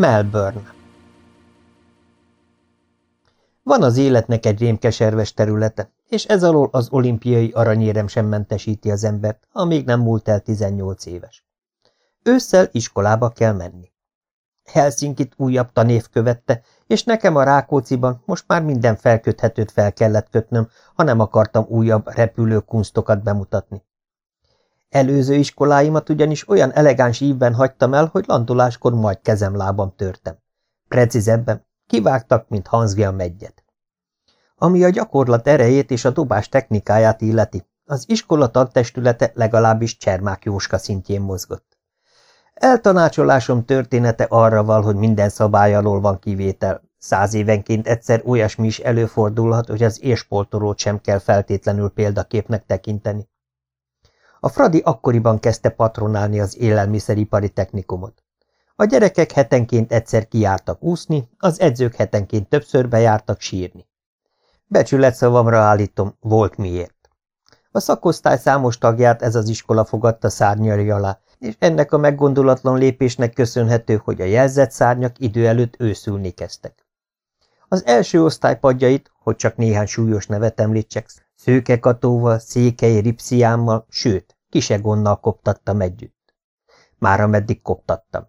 Melbourne Van az életnek egy rémkeserves területe, és ez alól az olimpiai aranyérem sem mentesíti az embert, amíg nem múlt el 18 éves. Ősszel iskolába kell menni. Helsinkit újabb tanév követte, és nekem a Rákóciban most már minden felköthetőt fel kellett kötnöm, ha nem akartam újabb repülőkunstokat bemutatni. Előző iskoláimat ugyanis olyan elegáns ívben hagytam el, hogy landoláskor majd kezem-lábam törtem. Precízebben, kivágtak, mint Hansgia megyet. Ami a gyakorlat erejét és a dobás technikáját illeti, az iskola tantestülete legalábbis Csermák Jóska szintjén mozgott. Eltanácsolásom története arra val, hogy minden szabály alól van kivétel. Száz évenként egyszer olyasmi is előfordulhat, hogy az éspoltorót sem kell feltétlenül példaképnek tekinteni. A Fradi akkoriban kezdte patronálni az élelmiszeripari technikumot. A gyerekek hetenként egyszer kijártak úszni, az edzők hetenként többször bejártak sírni. Becsületszavamra állítom, volt miért. A szakosztály számos tagját ez az iskola fogadta szárnyari alá, és ennek a meggondolatlan lépésnek köszönhető, hogy a jelzett szárnyak idő előtt őszülni kezdtek. Az első osztály padjait, hogy csak néhány súlyos nevet említsek, Szőkekatóval, Székely Ripsziámmal, sőt, Kisegonnal koptattam együtt. Már ameddig koptattam.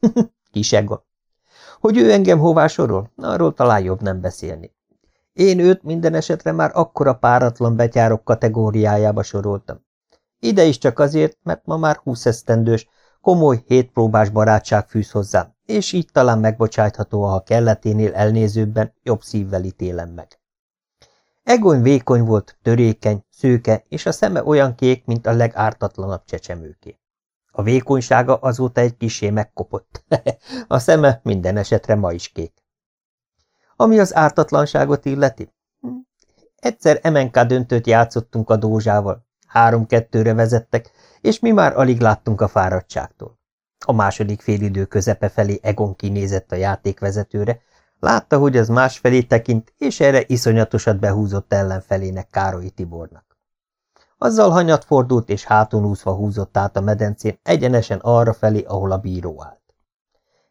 Kisegon. Hogy ő engem hová sorol, arról talán jobb nem beszélni. Én őt minden esetre már akkora páratlan betyárok kategóriájába soroltam. Ide is csak azért, mert ma már húsz esztendős, komoly, hétpróbás barátság fűz hozzám, és így talán megbocsátható, ha kelleténél elnézőbben jobb szívvel ítélem meg. Egon vékony volt, törékeny, szőke, és a szeme olyan kék, mint a legártatlanabb csecsemőké. A vékonysága azóta egy kisé megkopott. a szeme minden esetre ma is kék. Ami az ártatlanságot illeti? Hm, egyszer MNK döntőt játszottunk a dózsával. Három-kettőre vezettek, és mi már alig láttunk a fáradtságtól. A második félidő közepe felé Egon kinézett a játékvezetőre, látta, hogy az másfelé tekint, és erre iszonyatosat behúzott ellenfelének Károlyi Tibornak. Azzal hanyat fordult, és háton úszva húzott át a medencén, egyenesen arra felé, ahol a bíró állt.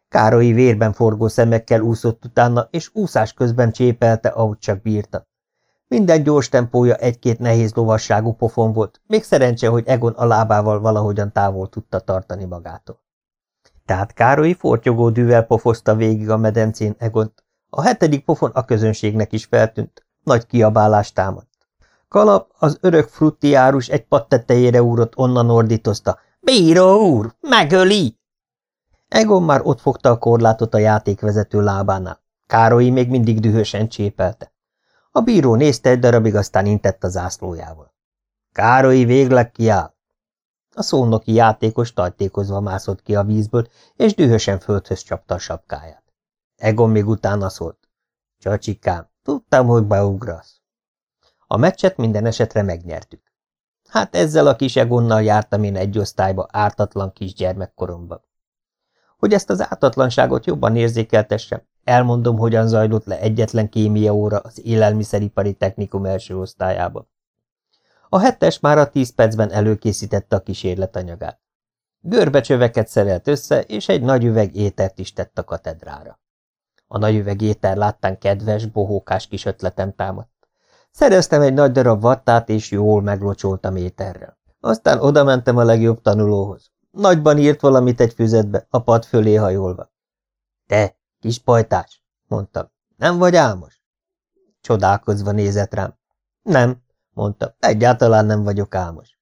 Károlyi vérben forgó szemekkel úszott utána, és úszás közben csépelte, ahogy csak bírta. Minden gyors tempója egy-két nehéz lovasságú pofon volt, még szerencse, hogy Egon a lábával valahogyan távol tudta tartani magától. Tehát Károlyi fortyogó dűvel pofozta végig a medencén Egont. A hetedik pofon a közönségnek is feltűnt. Nagy kiabálást támadt. Kalap, az örök fruttiárus egy patt tetejére úrott, onnan ordítozta. – Bíró úr, megöli! Egon már ott fogta a korlátot a játékvezető lábánál. Károlyi még mindig dühösen csépelte. A bíró nézte egy darabig, aztán intett a zászlójával. Károlyi végleg kiáll. A szónoki játékos tajtékozva mászott ki a vízből, és dühösen földhöz csapta a sapkáját. Egon még utána szólt. Csacsikám, tudtam, hogy beugrasz. A meccset minden esetre megnyertük. Hát ezzel a kis Egonnal jártam én egy osztályba ártatlan kisgyermekkoromban. Hogy ezt az ártatlanságot jobban érzékeltessem, elmondom, hogyan zajlott le egyetlen kémia óra az élelmiszeripari technikum első osztályában. A hetes már a tíz percben előkészítette a kísérletanyagát. Görbe csöveket szerelt össze, és egy nagy üveg étert is tett a katedrára. A nagy üveg éter láttán kedves, bohókás kis ötletem támadt. Szereztem egy nagy darab vattát, és jól meglocsoltam éterrel. Aztán odamentem a legjobb tanulóhoz. Nagyban írt valamit egy füzetbe, a pad fölé hajolva. Te, kis pajtás, mondtam, nem vagy álmos? Csodálkozva nézett rám. Nem, mondta, egyáltalán nem vagyok álmos.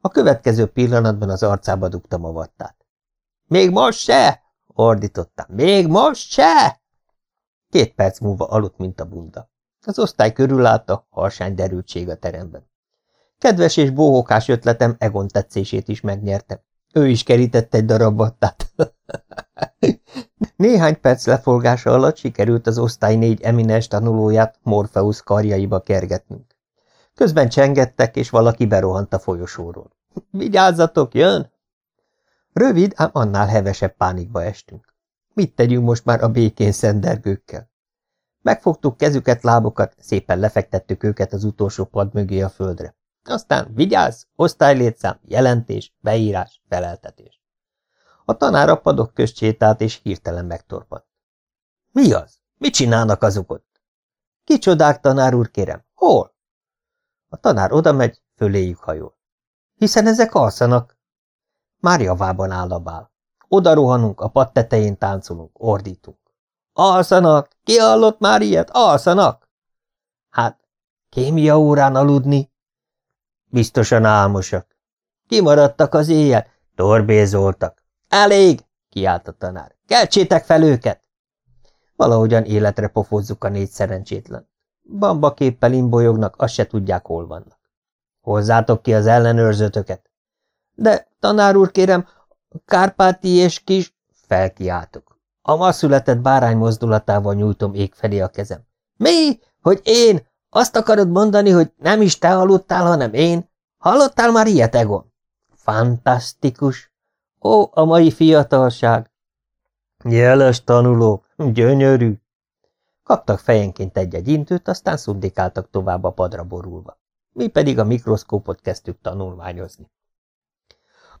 A következő pillanatban az arcába dugtam a vattát. Még most se! ordítottam. Még most se! Két perc múlva aludt, mint a bunda. Az osztály körülállta, harsány derültség a teremben. Kedves és bóhókás ötletem Egon tetszését is megnyertem. Ő is kerített egy darab vattát. Néhány perc lefolgása alatt sikerült az osztály négy eminens tanulóját Morpheus karjaiba kergetnünk. Közben csengettek, és valaki berohant a folyosóról. Vigyázzatok, jön! Rövid, ám annál hevesebb pánikba estünk. Mit tegyünk most már a békén szendergőkkel? Megfogtuk kezüket, lábokat, szépen lefektettük őket az utolsó pad mögé a földre. Aztán vigyázz, osztálylétszám, jelentés, beírás, feleltetés. A tanár a padok közt sétált, és hirtelen megtorpant. Mi az? Mit csinálnak azok ott? Kicsodák, tanár úr, kérem. Hol? A tanár oda megy, föléjük hajol. Hiszen ezek alszanak. Már javában áll a bál. Oda rohanunk, a pad tetején táncolunk, ordítunk. Alszanak! Ki hallott már ilyet? Alszanak! Hát, kémia órán aludni? Biztosan álmosak. Kimaradtak az éjjel, torbézoltak. Elég! kiállt a tanár. Keltsétek fel őket! Valahogyan életre pofozzuk a négy szerencsétlen. Bamba képpel imbolyognak, azt se tudják, hol vannak. Hozzátok ki az ellenőrzőtöket. De, tanár úr, kérem, Kárpáti és kis... Felkiáltok. A ma született bárány mozdulatával nyújtom ég felé a kezem. Mi? Hogy én? Azt akarod mondani, hogy nem is te aludtál, hanem én? Hallottál már ilyet, Egon? Fantasztikus! Ó, a mai fiatalság! Jeles tanulók, gyönyörű! Kaptak fejenként egy-egy intőt, aztán szundikáltak tovább a padra borulva. Mi pedig a mikroszkópot kezdtük tanulmányozni.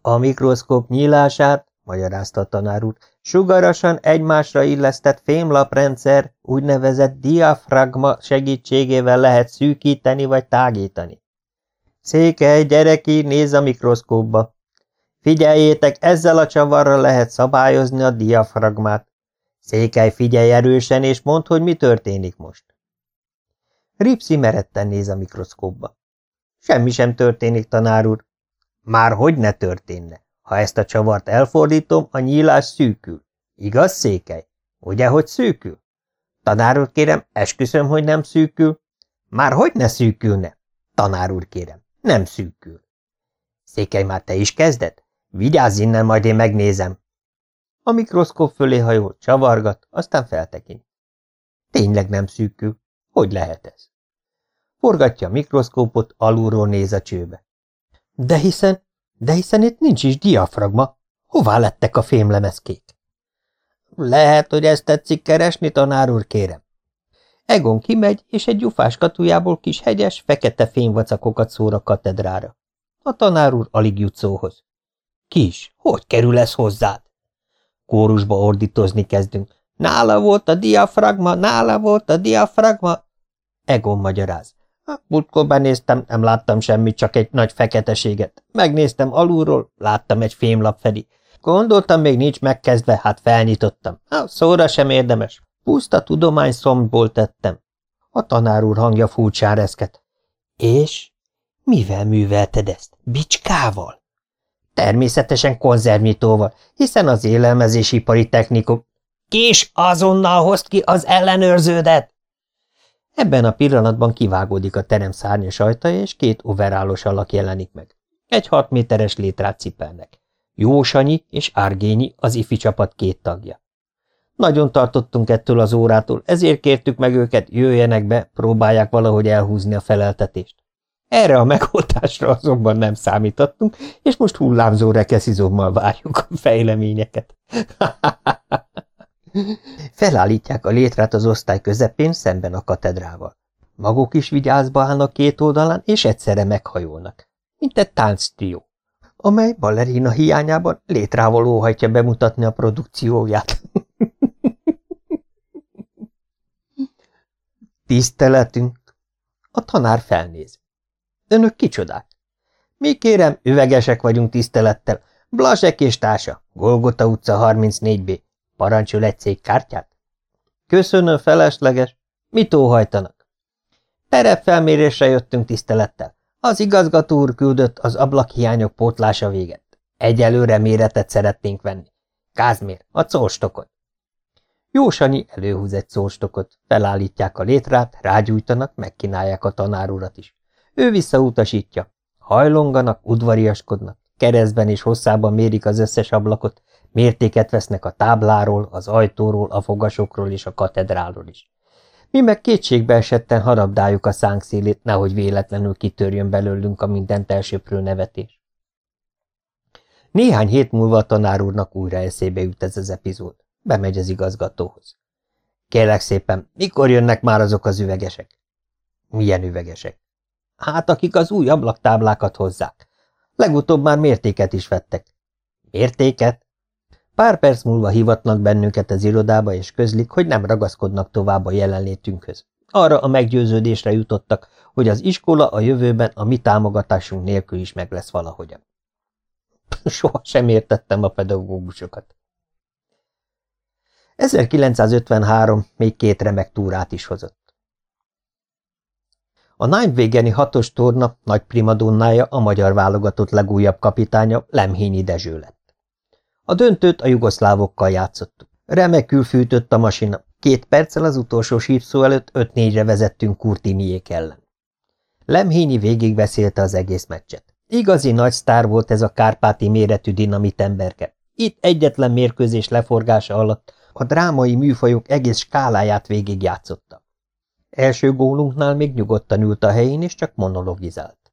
A mikroszkóp nyílását, magyarázta a tanár úr, sugarasan egymásra illesztett fémlaprendszer, úgynevezett diafragma segítségével lehet szűkíteni vagy tágítani. Székely, gyere ki, nézz a mikroszkópba. Figyeljétek, ezzel a csavarral lehet szabályozni a diafragmát. Székely, figyelj erősen, és mondd, hogy mi történik most. Ripszi meretten néz a mikroszkópba. Semmi sem történik, tanár úr. Már hogy ne történne? Ha ezt a csavart elfordítom, a nyílás szűkül. Igaz, székely? Ugye, hogy szűkül? Tanár úr, kérem, esküszöm, hogy nem szűkül. Már hogy ne szűkülne? Tanár úr, kérem, nem szűkül. Székely, már te is kezded? Vigyázz innen, majd én megnézem. A mikroszkóp fölé hajol, csavargat, aztán feltekint. Tényleg nem szűkül. Hogy lehet ez? Forgatja a mikroszkópot, alulról néz a csőbe. De hiszen, de hiszen itt nincs is diafragma. Hová lettek a fémlemezkék? Lehet, hogy ezt tetszik keresni, tanár úr, kérem. Egon kimegy, és egy gyufás katujából kis hegyes, fekete fényvacakokat szór a katedrára. A tanár úr alig jut szóhoz. Kis, hogy kerül ez hozzád? Kórusba ordítozni kezdünk. Nála volt a diafragma, nála volt a diafragma. Egon magyaráz. Múltkor benéztem, nem láttam semmit, csak egy nagy feketeséget. Megnéztem alulról, láttam egy fémlap fedi. Gondoltam, még nincs megkezdve, hát felnyitottam. Ha, szóra sem érdemes. Puszta tudomány szomból tettem. A tanár úr hangja furcsán reszket. És? Mivel művelted ezt? Bicskával? Természetesen konzervnyitóval, hiszen az élelmezésipari technikum... Kis, azonnal hozd ki az ellenőrződet! Ebben a pillanatban kivágódik a terem szárnyas ajtaja, és két overálos alak jelenik meg. Egy hat méteres létrát cipelnek. Jósanyi és Árgényi az ifi csapat két tagja. Nagyon tartottunk ettől az órától, ezért kértük meg őket, jöjjenek be, próbálják valahogy elhúzni a feleltetést. Erre a megoldásra azonban nem számítottunk, és most hullámzó rekeszizommal várjuk a fejleményeket. Felállítják a létrát az osztály közepén szemben a katedrával. Maguk is vigyázba állnak két oldalán, és egyszerre meghajolnak, mint egy tánctrió, amely ballerina hiányában létrával óhajtja bemutatni a produkcióját. Tiszteletünk! A tanár felnéz. Önök kicsodák? Mi kérem, üvegesek vagyunk tisztelettel. Blasek és társa, Golgota utca 34B. Parancsol egy cégkártyát? Köszönöm, felesleges. Mit óhajtanak? Terepfelmérésre jöttünk tisztelettel. Az igazgató úr küldött az ablakhiányok pótlása véget. Egyelőre méretet szeretnénk venni. Kázmér, a szóstokot. Jósanyi előhúz egy szóstokot, felállítják a létrát, rágyújtanak, megkínálják a tanárurat is. Ő visszautasítja. Hajlonganak, udvariaskodnak, keresztben és hosszában mérik az összes ablakot, mértéket vesznek a tábláról, az ajtóról, a fogasokról és a katedrálról is. Mi meg kétségbe esetten harabdáljuk a szánkszélét, nehogy véletlenül kitörjön belőlünk a mindent elsöprő nevetés. Néhány hét múlva a tanár úrnak újra eszébe jut ez az epizód. Bemegy az igazgatóhoz. Kérlek szépen, mikor jönnek már azok az üvegesek? Milyen üvegesek? Hát, akik az új ablaktáblákat hozzák. Legutóbb már mértéket is vettek. Mértéket? Pár perc múlva hivatnak bennünket az irodába, és közlik, hogy nem ragaszkodnak tovább a jelenlétünkhöz. Arra a meggyőződésre jutottak, hogy az iskola a jövőben a mi támogatásunk nélkül is meg lesz valahogyan. Soha sem értettem a pedagógusokat. 1953 még két remek túrát is hozott. A Nijmwegeni hatos torna nagy primadonnája a magyar válogatott legújabb kapitánya Lemhényi Dezső lett. A döntőt a jugoszlávokkal játszottuk. Remekül fűtött a masina, két perccel az utolsó sípszó előtt 5-4-re vezettünk Kurtiniék ellen. Lemhényi végigbeszélte az egész meccset. Igazi nagy sztár volt ez a kárpáti méretű dinamit emberke. Itt egyetlen mérkőzés leforgása alatt a drámai műfajok egész skáláját végigjátszotta. Első gólunknál még nyugodtan ült a helyén, és csak monologizált.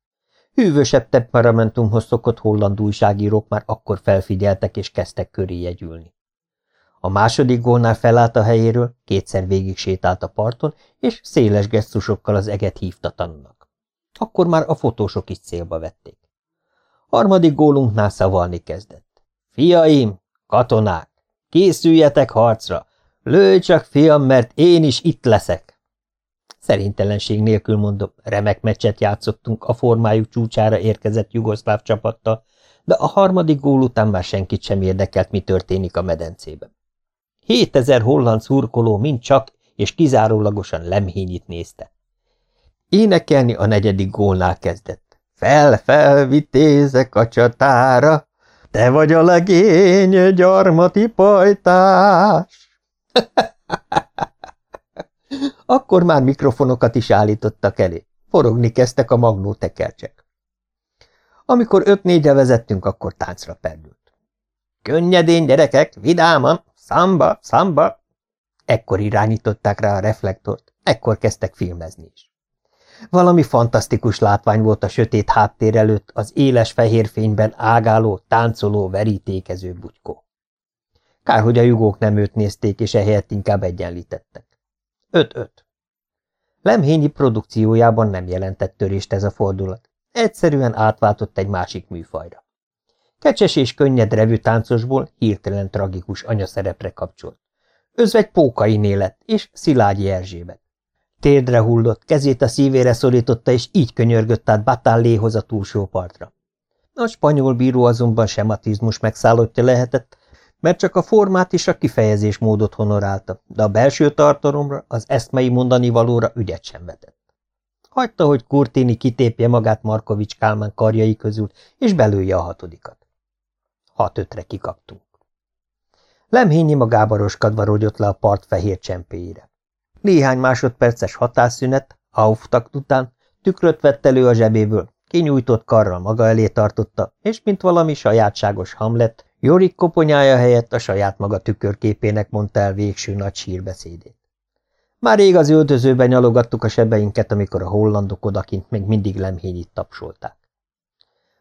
Hűvösebb temperamentumhoz szokott holland újságírók már akkor felfigyeltek, és kezdtek köré jegyülni. A második gólnál felállt a helyéről, kétszer végig sétált a parton, és széles gesztusokkal az eget hívta tanulnak. Akkor már a fotósok is célba vették. Harmadik gólunknál szavalni kezdett. Fiaim, katonák, készüljetek harcra! Lőj csak, fiam, mert én is itt leszek! Szerintelenség nélkül mondom, remek meccset játszottunk a formájuk csúcsára érkezett jugoszláv csapattal, de a harmadik gól után már senkit sem érdekelt, mi történik a medencében. Hétezer holland szurkoló mind csak és kizárólagosan lemhényit nézte. Énekelni a negyedik gólnál kezdett. Fel-fel vitézek a csatára, te vagy a legény, gyarmati pajtás. Akkor már mikrofonokat is állítottak elé. Forogni kezdtek a magnó tekercsek. Amikor öt-négyre vezettünk, akkor táncra perdült. Könnyedén, gyerekek, vidáman, szamba, szamba. Ekkor irányították rá a reflektort, ekkor kezdtek filmezni is. Valami fantasztikus látvány volt a sötét háttér előtt az éles fehér fényben ágáló, táncoló, verítékező bugykó. Kár, hogy a jugók nem őt nézték, és ehelyett inkább egyenlítettek. Öt-öt. Lemhényi produkciójában nem jelentett törést ez a fordulat. Egyszerűen átváltott egy másik műfajra. Kecses és könnyed revű táncosból hirtelen tragikus anyaszerepre kapcsolt. Özvegy Pókai lett, és Szilágyi Erzsébet. Térdre hullott, kezét a szívére szorította, és így könyörgött át Batálléhoz a túlsó partra. A spanyol bíró azonban sematizmus megszállottja lehetett, mert csak a formát és a kifejezés módot honorálta, de a belső tartalomra, az eszmei mondani valóra ügyet sem vetett. Hagyta, hogy Kurtini kitépje magát Markovics Kálmán karjai közül, és belője a hatodikat. Hat ötre kikaptunk. Lemhényi magába roskadva rogyott le a part fehér csempéjére. Néhány másodperces hatásszünet, auftakt után tükröt vett elő a zsebéből, kinyújtott karral maga elé tartotta, és mint valami sajátságos hamlet, Jorik koponyája helyett a saját maga tükörképének mondta el végső nagy sírbeszédét. Már rég az öltözőben nyalogattuk a sebeinket, amikor a hollandok odakint még mindig lemhényit tapsolták.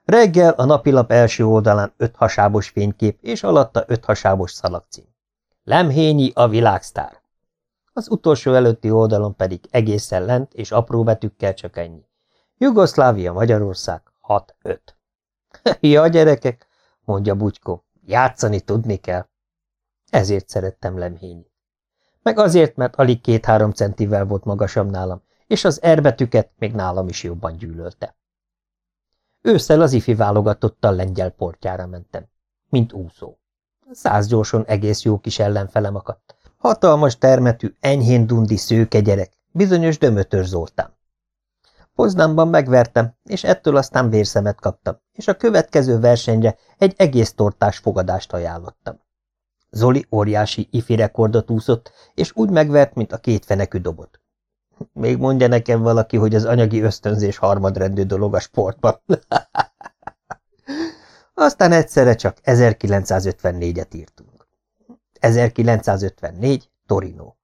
Reggel a napilap első oldalán öt hasábos fénykép, és alatta öt hasábos szalagcím. Lemhényi a világsztár az utolsó előtti oldalon pedig egészen lent és apró betűkkel csak ennyi. Jugoszlávia, Magyarország, 6-5. ja, gyerekek, mondja Bugykó, játszani tudni kell. Ezért szerettem Lemhényi. Meg azért, mert alig két-három centivel volt magasabb nálam, és az erbetüket még nálam is jobban gyűlölte. Ősszel az ifi válogatottal lengyel portjára mentem, mint úszó. Száz gyorson egész jó kis ellenfelem akadt, Hatalmas termetű, enyhén dundi szőke gyerek, bizonyos Dömötör Zoltán. Poznánban megvertem, és ettől aztán vérszemet kaptam, és a következő versenyre egy egész tortás fogadást ajánlottam. Zoli óriási ifi rekordot úszott, és úgy megvert, mint a két fenekű dobot. Még mondja nekem valaki, hogy az anyagi ösztönzés harmadrendű dolog a sportban. Aztán egyszerre csak 1954-et írtunk. 1954, Torino.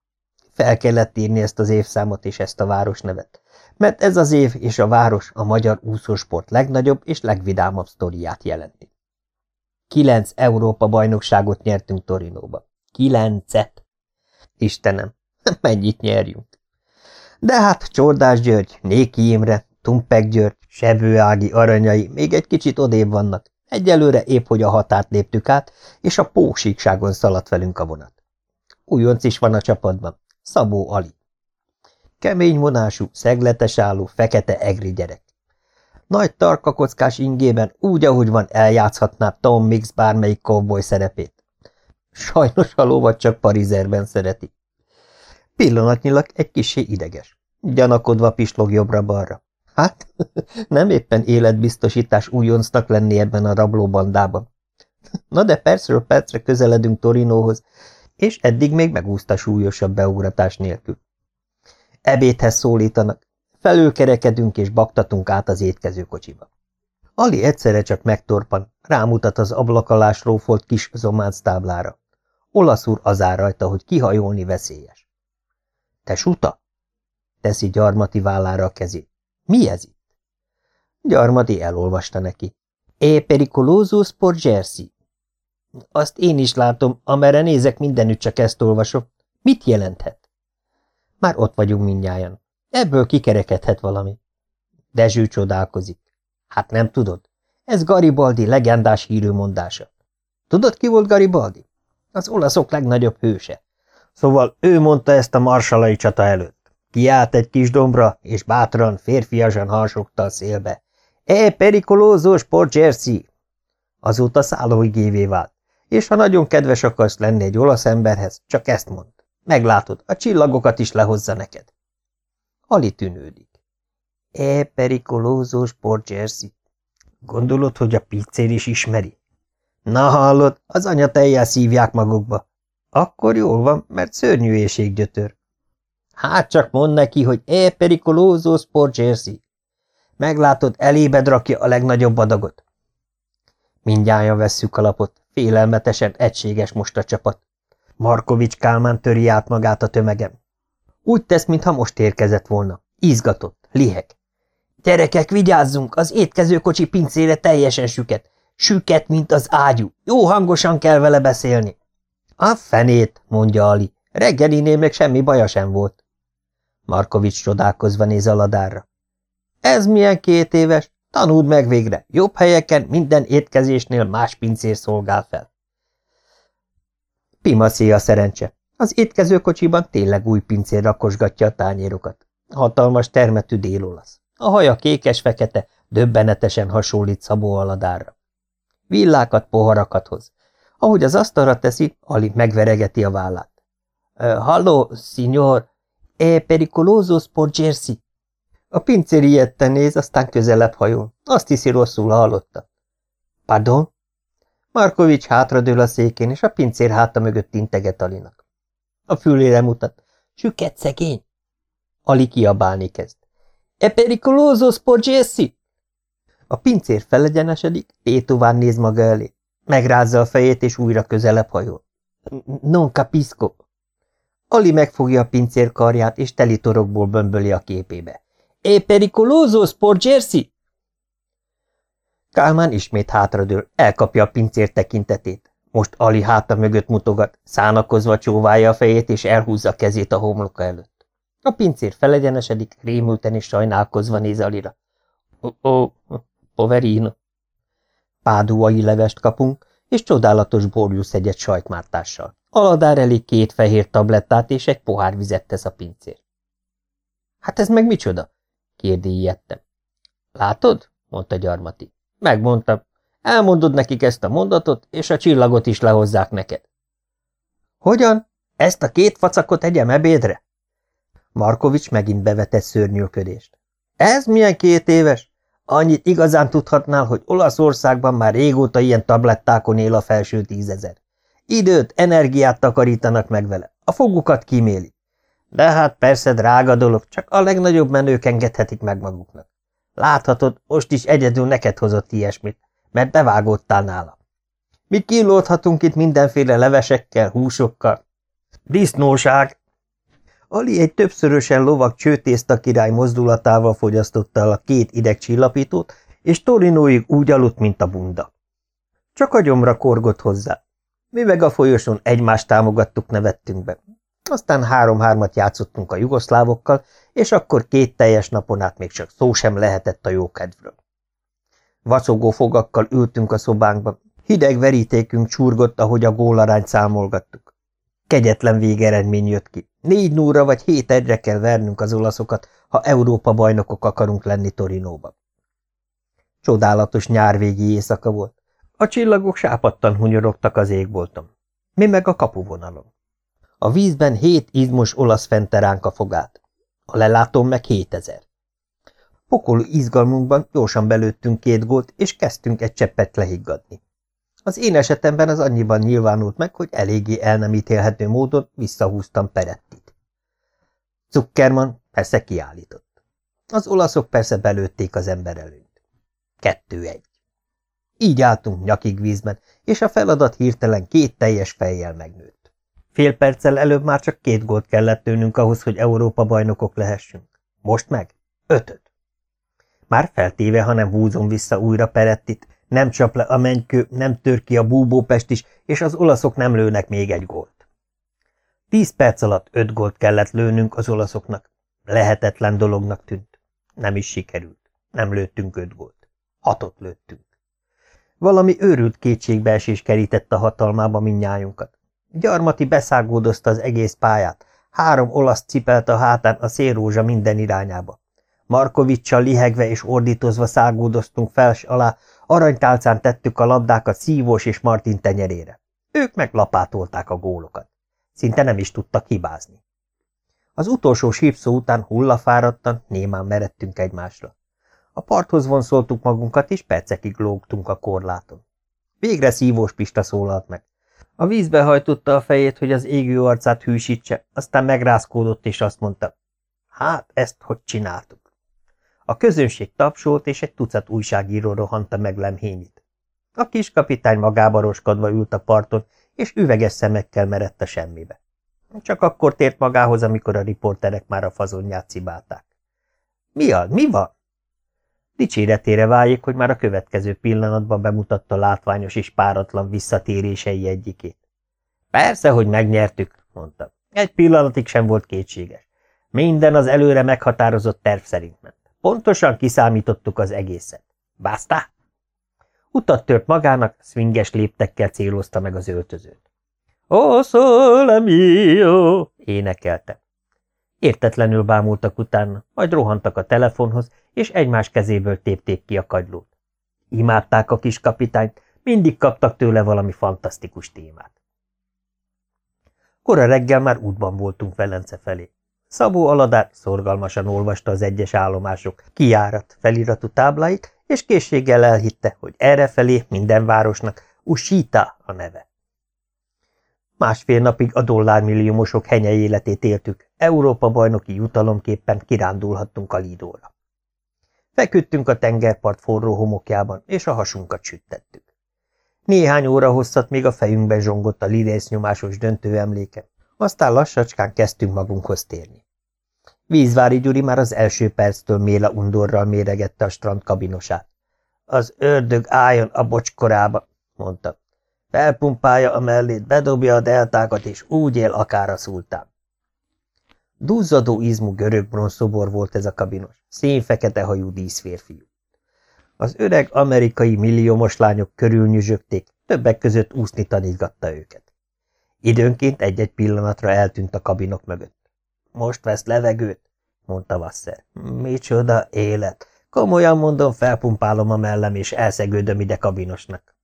Fel kellett írni ezt az évszámot és ezt a városnevet, mert ez az év és a város a magyar úszósport legnagyobb és legvidámabb sztoriát jelenti. Kilenc Európa bajnokságot nyertünk Torinóba. Kilencet! Istenem, mennyit nyerjünk! De hát Csordás György, Néki Imre, Tumpek György, Sebő Ági aranyai még egy kicsit odébb vannak, Egyelőre épp, hogy a határt léptük át, és a póksíkságon szaladt velünk a vonat. Újonc is van a csapatban, Szabó Ali. Kemény vonású, szegletes álló, fekete egri gyerek. Nagy tarkakockás ingében úgy, ahogy van, eljátszhatná Tom Mix bármelyik cowboy szerepét. Sajnos a lovat csak Parizerben szereti. Pillanatnyilag egy kisé ideges. Gyanakodva pislog jobbra-balra. Hát, nem éppen életbiztosítás újoncnak lenni ebben a rablóbandában. Na de percről percre közeledünk Torinóhoz, és eddig még megúszta súlyosabb beugratás nélkül. Ebédhez szólítanak, felülkerekedünk és baktatunk át az étkezőkocsiba. Ali egyszerre csak megtorpan, rámutat az ablakalás rófolt kis zománc táblára. Olaszul azár rajta, hogy kihajolni veszélyes. – Te suta? – teszi gyarmati vállára a kezét. – Mi ez itt? Gyarmati elolvasta neki. – E pericoloso sporgersi. – Azt én is látom, amerre nézek mindenütt csak ezt olvasom. Mit jelenthet? Már ott vagyunk mindnyájan. Ebből kikerekedhet valami. Dezső csodálkozik. Hát nem tudod? Ez Garibaldi legendás hírű. Tudod, ki volt Garibaldi? Az olaszok legnagyobb hőse. Szóval ő mondta ezt a marsalai csata előtt. Kiállt egy kis dombra, és bátran, férfiasan harsogta a szélbe. E pericolózó sport jersey! Azóta szállóigévé vált, és ha nagyon kedves akarsz lenni egy olasz emberhez, csak ezt mond. Meglátod, a csillagokat is lehozza neked. Ali tűnődik. E pericolózó sport jersey. Gondolod, hogy a pizzér is ismeri? Na hallod, az anyatejjel szívják magukba. Akkor jól van, mert szörnyű éjséggyötör. Hát csak mond neki, hogy e pericolózó sport jersey. Meglátod, elébed rakja a legnagyobb adagot. Mindjárt vesszük a lapot, félelmetesen egységes most a csapat. Markovics Kálmán töri át magát a tömegem. Úgy tesz, mintha most érkezett volna. Izgatott, liheg. Gyerekek, vigyázzunk, az étkezőkocsi pincére teljesen süket. Süket, mint az ágyú. Jó hangosan kell vele beszélni. A fenét, mondja Ali. Reggelinél még semmi baja sem volt. Markovics csodálkozva néz a ladárra. Ez milyen két éves? Tanuld meg végre. Jobb helyeken minden étkezésnél más pincér szolgál fel. Pimaci a szerencse. Az étkezőkocsiban tényleg új pincér rakosgatja a tányérokat. Hatalmas termetű délolasz. A haja kékes-fekete, döbbenetesen hasonlít Szabó Aladárra. Villákat, poharakat hoz. Ahogy az asztalra teszi, alig megveregeti a vállát. Halló, signor, e pericoloso sporgersi? A pincér ilyetten néz, aztán közelebb hajol. Azt hiszi rosszul hallotta. – Pardon? Markovics hátradől a székén, és a pincér háta mögött integet Alinak. A fülére mutat. Süket szegény! Ali kiabálni kezd. E pericoloso sporgessi? A pincér felegyenesedik, tétován néz maga elé. Megrázza a fejét, és újra közelebb hajol. Non capisco. Ali megfogja a pincér karját, és teli torokból bömböli a képébe. E pericoloso sporgessi? Kálmán ismét hátradől, elkapja a pincér tekintetét. Most Ali háta mögött mutogat, szánakozva csóválja a fejét, és elhúzza a kezét a homloka előtt. A pincér felegyenesedik, rémülten és sajnálkozva néz Alira. Ó, poverino. Pádúai levest kapunk, és csodálatos borjuszegyet sajtmártással. Aladár elég két fehér tablettát és egy pohár vizet tesz a pincér. Hát ez meg micsoda? kérdi ijedtem. Látod? mondta gyarmati. Megmondtam. Elmondod nekik ezt a mondatot, és a csillagot is lehozzák neked. Hogyan? Ezt a két facakot egyem ebédre? Markovics megint bevetett szörnyűködést. Ez milyen két éves? Annyit igazán tudhatnál, hogy Olaszországban már régóta ilyen tablettákon él a felső tízezer. Időt, energiát takarítanak meg vele, a fogukat kiméli. De hát persze drága dolog, csak a legnagyobb menők engedhetik meg maguknak. Láthatod, most is egyedül neked hozott ilyesmit, mert bevágódtál nála. Mi kilódhatunk itt mindenféle levesekkel, húsokkal. Disznóság! Ali egy többszörösen lovag csőtészta király mozdulatával fogyasztotta el a két idegcsillapítót, és Torinóig úgy aludt, mint a bunda. Csak a gyomra korgott hozzá. Mi meg a folyosón egymást támogattuk, nevettünk be. Aztán három-hármat játszottunk a jugoszlávokkal, és akkor két teljes napon át még csak szó sem lehetett a jókedvről. Vacogó fogakkal ültünk a szobánkban. Hideg verítékünk csurgott, ahogy a gólarányt számolgattuk. Kegyetlen végeredmény jött ki. Négy núra vagy hét egyre kell vernünk az olaszokat, ha Európa bajnokok akarunk lenni Torinóban. Csodálatos nyárvégi éjszaka volt. A csillagok sápadtan hunyorogtak az égbolton. Mi meg a kapuvonalon. A vízben hét izmos olasz fenteránka fogát. A lelátón meg hétezer. Pokolú izgalmunkban gyorsan belőttünk két gólt, és kezdtünk egy cseppet lehiggadni. Az én esetemben az annyiban nyilvánult meg, hogy eléggé el nem ítélhető módon visszahúztam Perettit. Zuckerman persze kiállított. Az olaszok persze belőtték az ember előnyt. Kettő-egy. Így álltunk nyakig vízben, és a feladat hirtelen két teljes fejjel megnőtt. Fél perccel előbb már csak két gólt kellett tőnünk ahhoz, hogy Európa bajnokok lehessünk. Most meg ötöt. Már feltéve, ha nem húzom vissza újra Perettit, nem csap le a mennykő, nem tör ki a búbópest is, és az olaszok nem lőnek még egy gólt. Tíz perc alatt öt gólt kellett lőnünk az olaszoknak. Lehetetlen dolognak tűnt. Nem is sikerült. Nem lőttünk öt gólt. Hatot lőttünk. Valami őrült kétségbeesés kerített a hatalmába minnyájunkat. Gyarmati beszágódozta az egész pályát. Három olasz cipelt a hátán a szélrózsa minden irányába. Markovicsal lihegve és ordítozva szágódoztunk fel alá, aranytálcán tettük a labdákat Szívós és Martin tenyerére. Ők meg lapátolták a gólokat. Szinte nem is tudtak hibázni. Az utolsó sípszó után hullafáradtan, némán meredtünk egymásra. A parthoz vonszoltuk magunkat, és percekig lógtunk a korláton. Végre szívós Pista szólalt meg. A vízbe hajtotta a fejét, hogy az égő arcát hűsítse, aztán megrázkódott, és azt mondta, hát ezt hogy csináltuk. A közönség tapsolt, és egy tucat újságíró rohanta meg lemhényit. A kis kapitány magába roskadva ült a parton, és üveges szemekkel merett a semmibe. Csak akkor tért magához, amikor a riporterek már a fazonját cibálták. Mi az? Mi van? Dicséretére váljék, hogy már a következő pillanatban bemutatta látványos és páratlan visszatérései egyikét. Persze, hogy megnyertük, mondta. Egy pillanatig sem volt kétséges. Minden az előre meghatározott terv szerint ment. Pontosan kiszámítottuk az egészet. Basta? Utat tört magának, swinges léptekkel célozta meg az öltözőt. Ó, sole mio! énekelte. Értetlenül bámultak utána, majd rohantak a telefonhoz, és egymás kezéből tépték ki a kagylót. Imádták a kis kapitányt, mindig kaptak tőle valami fantasztikus témát. Kora reggel már útban voltunk Velence felé. Szabó Aladár szorgalmasan olvasta az egyes állomások kiárat feliratú tábláit, és készséggel elhitte, hogy errefelé minden városnak Usita a neve. Másfél napig a dollármilliómosok henye életét éltük, Európa bajnoki jutalomképpen kirándulhattunk a Lidóra. Feküdtünk a tengerpart forró homokjában, és a hasunkat süttettük. Néhány óra hosszat még a fejünkben zsongott a lirész nyomásos döntő emléke, aztán lassacskán kezdtünk magunkhoz térni. Vízvári Gyuri már az első perctől Méla undorral méregette a strand kabinosát. Az ördög álljon a bocskorába, mondta. Felpumpálja a mellét, bedobja a deltákat, és úgy él akár a szultán. Duzzadó izmú görög bronzszobor volt ez a kabinos, szénfekete hajú díszférfiú. Az öreg amerikai milliómos lányok körülnyüzsögték, többek között úszni tanítgatta őket. Időnként egy-egy pillanatra eltűnt a kabinok mögött. Most vesz levegőt, mondta Vasszer. Micsoda élet! Komolyan mondom, felpumpálom a mellem, és elszegődöm ide kabinosnak.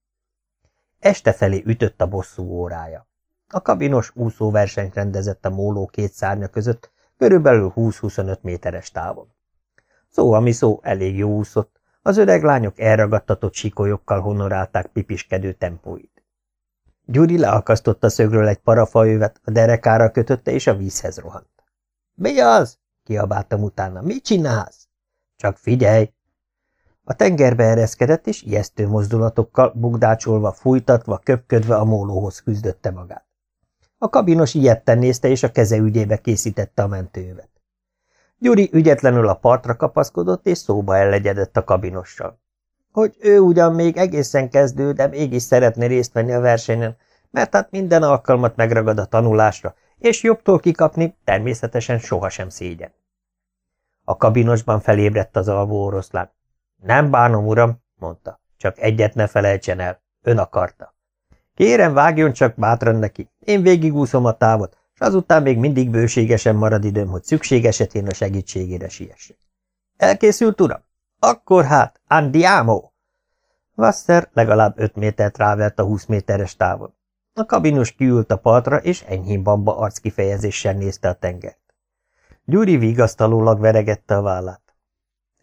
Este felé ütött a bosszú órája. A kabinos úszóversenyt rendezett a móló két szárnya között, körülbelül 20-25 méteres távon. Szó, ami szó, elég jó úszott, az öreg lányok elragadtatott sikolyokkal honorálták pipiskedő tempóit. Gyuri leakasztotta szögről egy parafajövet, a derekára kötötte, és a vízhez rohant. – Mi az? – kiabáltam utána. – Mit csinálsz? – Csak figyelj! A tengerbe ereszkedett, és ijesztő mozdulatokkal, bugdácsolva, fújtatva, köpködve a mólóhoz küzdötte magát. A kabinos ilyetten nézte, és a keze ügyébe készítette a mentővet. Gyuri ügyetlenül a partra kapaszkodott, és szóba ellegyedett a kabinossal. Hogy ő ugyan még egészen kezdő, de mégis szeretne részt venni a versenyen, mert hát minden alkalmat megragad a tanulásra, és jobbtól kikapni természetesen sohasem szégyen. A kabinosban felébredt az alvó oroszlán. Nem bánom, uram, mondta. Csak egyet ne felejtsen el. Ön akarta. Kérem, vágjon csak bátran neki. Én végigúszom a távot, és azután még mindig bőségesen marad időm, hogy szükség esetén a segítségére siessek. Elkészült, uram? Akkor hát, andiamo! Wasser legalább öt métert rávert a húsz méteres távon. A kabinus kiült a partra, és enyhén bamba arckifejezéssel nézte a tengert. Gyuri vigasztalólag veregette a vállát.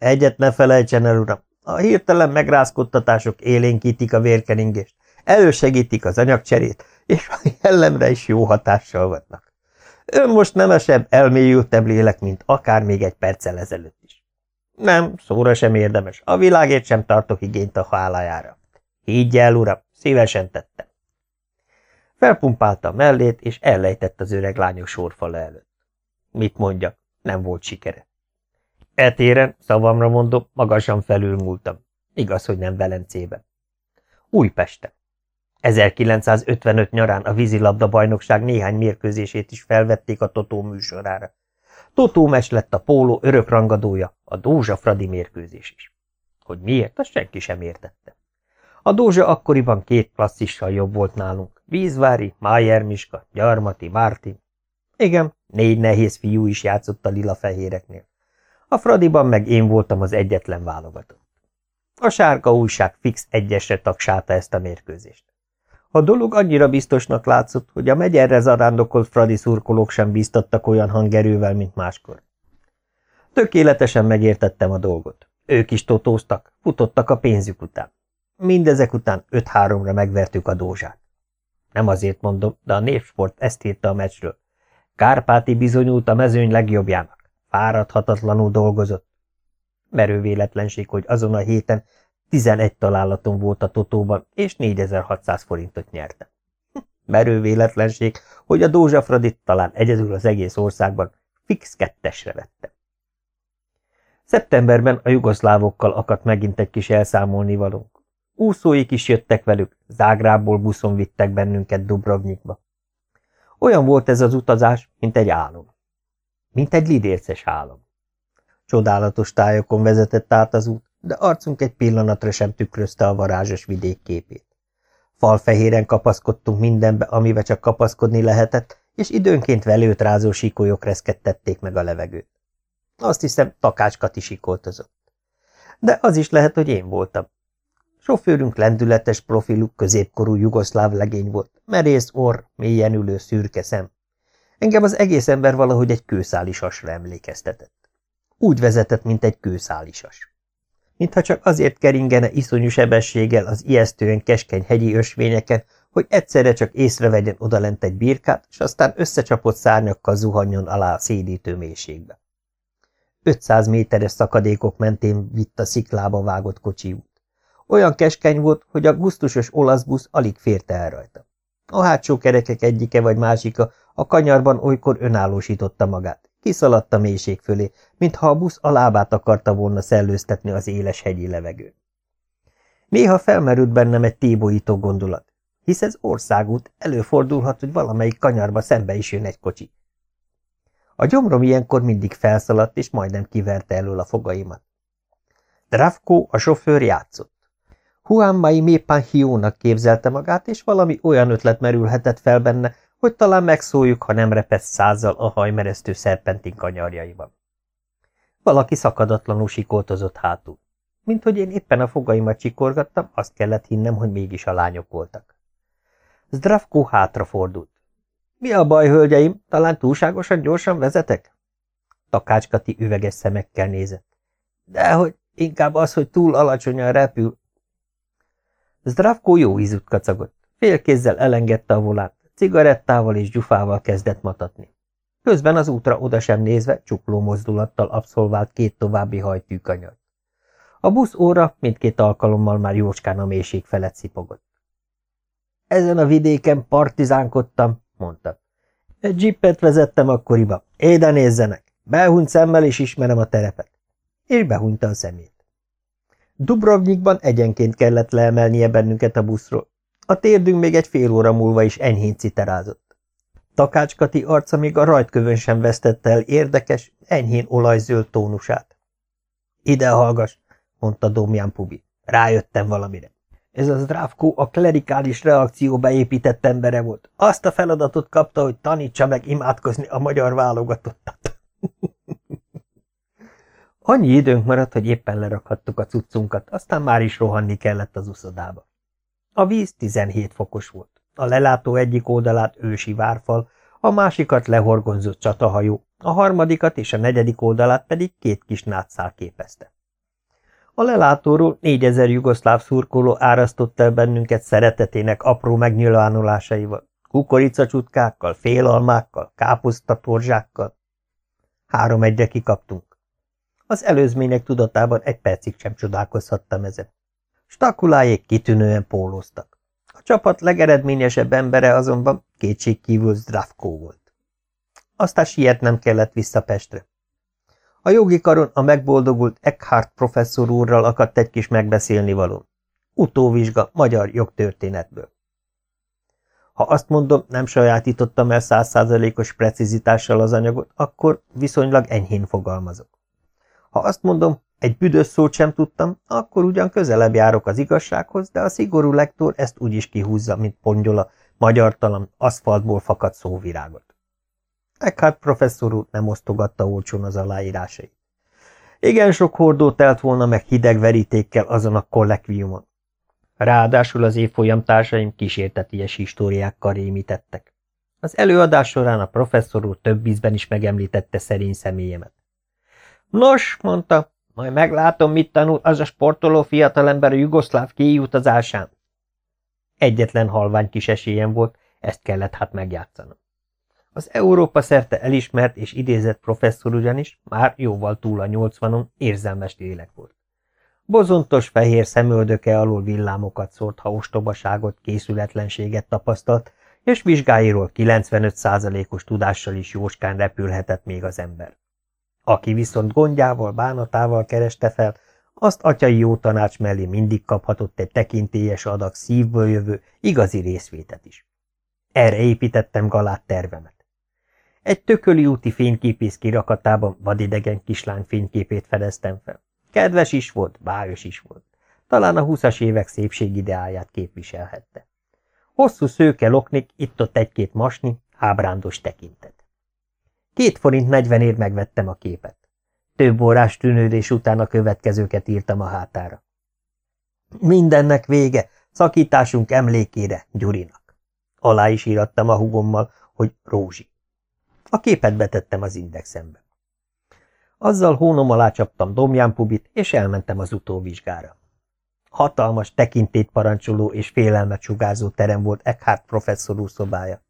Egyet ne felejtsen el, uram, a hirtelen megrázkodtatások élénkítik a vérkeringést, elősegítik az anyagcserét, és a jellemre is jó hatással vannak. Ön most nemesebb, elmélyültebb lélek, mint akár még egy perccel ezelőtt is. Nem, szóra sem érdemes, a világért sem tartok igényt a hálájára. Higgy el, uram, szívesen tettem. Felpumpálta a mellét, és ellejtett az öreg lányok sorfala előtt. Mit mondjak, nem volt sikere. Etéren, szavamra mondom, magasan felülmúltam. Igaz, hogy nem Velencében. Újpesten. 1955 nyarán a vízilabda bajnokság néhány mérkőzését is felvették a Totó műsorára. Totó mes lett a póló örökrangadója, a Dózsa Fradi mérkőzés is. Hogy miért, azt senki sem értette. A Dózsa akkoriban két klasszissal jobb volt nálunk. Vízvári, Májer Miska, Gyarmati, Mártin. Igen, négy nehéz fiú is játszott a lila-fehéreknél. A Fradiban meg én voltam az egyetlen válogatott. A sárga újság fix egyesre tagsálta ezt a mérkőzést. A dolog annyira biztosnak látszott, hogy a megyerre zarándokolt fradi szurkolók sem bíztattak olyan hangerővel, mint máskor. Tökéletesen megértettem a dolgot. Ők is totóztak, futottak a pénzük után. Mindezek után 5-3-ra megvertük a dózsát. Nem azért mondom, de a népsport ezt írta a meccsről. Kárpáti bizonyult a mezőny legjobbjának. Fáradhatatlanul dolgozott. Merő véletlenség, hogy azon a héten 11 találatom volt a totóban, és 4600 forintot nyertem. Merő véletlenség, hogy a Dózsa Fradit talán egyedül az egész országban fix kettesre vettem. Szeptemberben a jugoszlávokkal akadt megint egy kis elszámolni valónk. Úszóik is jöttek velük, Zágrából buszon vittek bennünket Dubrovnikba. Olyan volt ez az utazás, mint egy álom. Mint egy lidérces álom. Csodálatos tájokon vezetett át az út, de arcunk egy pillanatra sem tükrözte a varázsos vidék képét. Falfehéren kapaszkodtunk mindenbe, amivel csak kapaszkodni lehetett, és időnként velőt rázó sikolyok reszkettették meg a levegőt. Azt hiszem, takácskat is sikoltozott. De az is lehet, hogy én voltam. Sofőrünk lendületes profilú, középkorú jugoszláv legény volt, merész orr, mélyen ülő szürke szem. Engem az egész ember valahogy egy kőszálisasra emlékeztetett. Úgy vezetett, mint egy kőszálisas mintha csak azért keringene iszonyú sebességgel az ijesztően keskeny hegyi ösvényeken, hogy egyszerre csak észrevegyen odalent egy birkát, és aztán összecsapott szárnyakkal zuhanjon alá a szédítő mélységbe. 500 méteres szakadékok mentén vitt a sziklába vágott kocsi út. Olyan keskeny volt, hogy a gusztusos olasz busz alig férte el rajta. A hátsó kerekek egyike vagy másika a kanyarban olykor önállósította magát. Kiszaladt a mélység fölé, mintha a busz a lábát akarta volna szellőztetni az éles hegyi levegőn. Néha felmerült bennem egy tébolyító gondolat, hisz ez országút, előfordulhat, hogy valamelyik kanyarba szembe is jön egy kocsi. A gyomrom ilyenkor mindig felszaladt, és majdnem kiverte elől a fogaimat. Dravko, a sofőr játszott. Juan Mai Mépan Hiónak képzelte magát, és valami olyan ötlet merülhetett fel benne, hogy talán megszóljuk, ha nem repesz százzal a hajmeresztő szerpentin kanyarjaiban. Valaki szakadatlanul sikoltozott hátul. Mint hogy én éppen a fogaimat csikorgattam, azt kellett hinnem, hogy mégis a lányok voltak. Zdravko hátrafordult. Mi a baj, hölgyeim? Talán túlságosan gyorsan vezetek? Takácskati üveges szemekkel nézett. Dehogy, inkább az, hogy túl alacsonyan repül. Zdravko jó ízút kacagott. Félkézzel elengedte a volát, cigarettával és gyufával kezdett matatni. Közben az útra oda sem nézve csukló mozdulattal abszolvált két további hajtűkanyart. A busz óra mindkét alkalommal már jócskán a mélység felett szipogott. Ezen a vidéken partizánkodtam, mondta. Egy dzsippet vezettem akkoriba. Éde nézzenek! Behunyt szemmel is ismerem a terepet. És behunyta a szemét. Dubrovnikban egyenként kellett leemelnie bennünket a buszról, a térdünk még egy fél óra múlva is enyhén citerázott. Takácskati arca még a rajtkövön sem vesztette el érdekes, enyhén olajzöld tónusát. Ide hallgass, mondta Domján Pubi. Rájöttem valamire. Ez az Zdravko a klerikális reakció beépített embere volt. Azt a feladatot kapta, hogy tanítsa meg imádkozni a magyar válogatottat. Annyi időnk maradt, hogy éppen lerakhattuk a cuccunkat, aztán már is rohanni kellett az uszodába. A víz 17 fokos volt. A lelátó egyik oldalát ősi várfal, a másikat lehorgonzott csatahajó, a harmadikat és a negyedik oldalát pedig két kis nátszál képezte. A lelátóról négyezer jugoszláv szurkoló árasztott el bennünket szeretetének apró megnyilvánulásaival, kukoricacsuttkákkal, félalmákkal, káposztatorzsákkal. Három egyre kikaptunk. Az előzmények tudatában egy percig sem csodálkozhattam ezen. Stakulájék kitűnően pólóztak. A csapat legeredményesebb embere azonban kétségkívül Zdravko volt. Aztán sietnem kellett vissza Pestre. A jogi karon a megboldogult Eckhart professzor úrral akadt egy kis megbeszélni való. Utóvizsga magyar jogtörténetből. Ha azt mondom, nem sajátítottam el százszázalékos precizitással az anyagot, akkor viszonylag enyhén fogalmazok. Ha azt mondom, egy büdös szót sem tudtam, akkor ugyan közelebb járok az igazsághoz, de a szigorú lektor ezt úgy is kihúzza, mint pongyola, magyartalan, aszfaltból fakadt szóvirágot. Eckhart professzor úr nem osztogatta olcsón az aláírásait. Igen sok hordó telt volna meg hideg verítékkel azon a kollekviumon. Ráadásul az évfolyam társaim kísérteties históriákkal rémítettek. Az előadás során a professzor úr több ízben is megemlítette szerény személyemet. Nos, mondta, majd meglátom, mit tanul az a sportoló fiatalember a jugoszláv kiutazásán. Egyetlen halvány kis esélyem volt, ezt kellett hát megjátszanom. Az Európa szerte elismert és idézett professzor ugyanis, már jóval túl a nyolcvanon, érzelmes lélek volt. Bozontos fehér szemöldöke alól villámokat szórt, ha ostobaságot, készületlenséget tapasztalt, és vizsgáiról 95%-os tudással is jóskán repülhetett még az ember. Aki viszont gondjával, bánatával kereste fel, azt atyai jó tanács mellé mindig kaphatott egy tekintélyes adag szívből jövő, igazi részvétet is. Erre építettem galát tervemet. Egy tököli úti fényképész kirakatában vadidegen kislány fényképét fedeztem fel. Kedves is volt, bájos is volt. Talán a húszas évek szépségideáját képviselhette. Hosszú szőke loknik, itt-ott egy-két masni, ábrándos tekintet. Két forint negyvenért megvettem a képet. Több órás tűnődés után a következőket írtam a hátára. Mindennek vége, szakításunk emlékére, Gyurinak. Alá is írattam a hugommal, hogy Rózsi. A képet betettem az indexembe. Azzal hónom alá csaptam Domján Pubit, és elmentem az utóvizsgára. Hatalmas tekintétparancsoló és félelmet sugárzó terem volt Eckhart professzor úr szobája.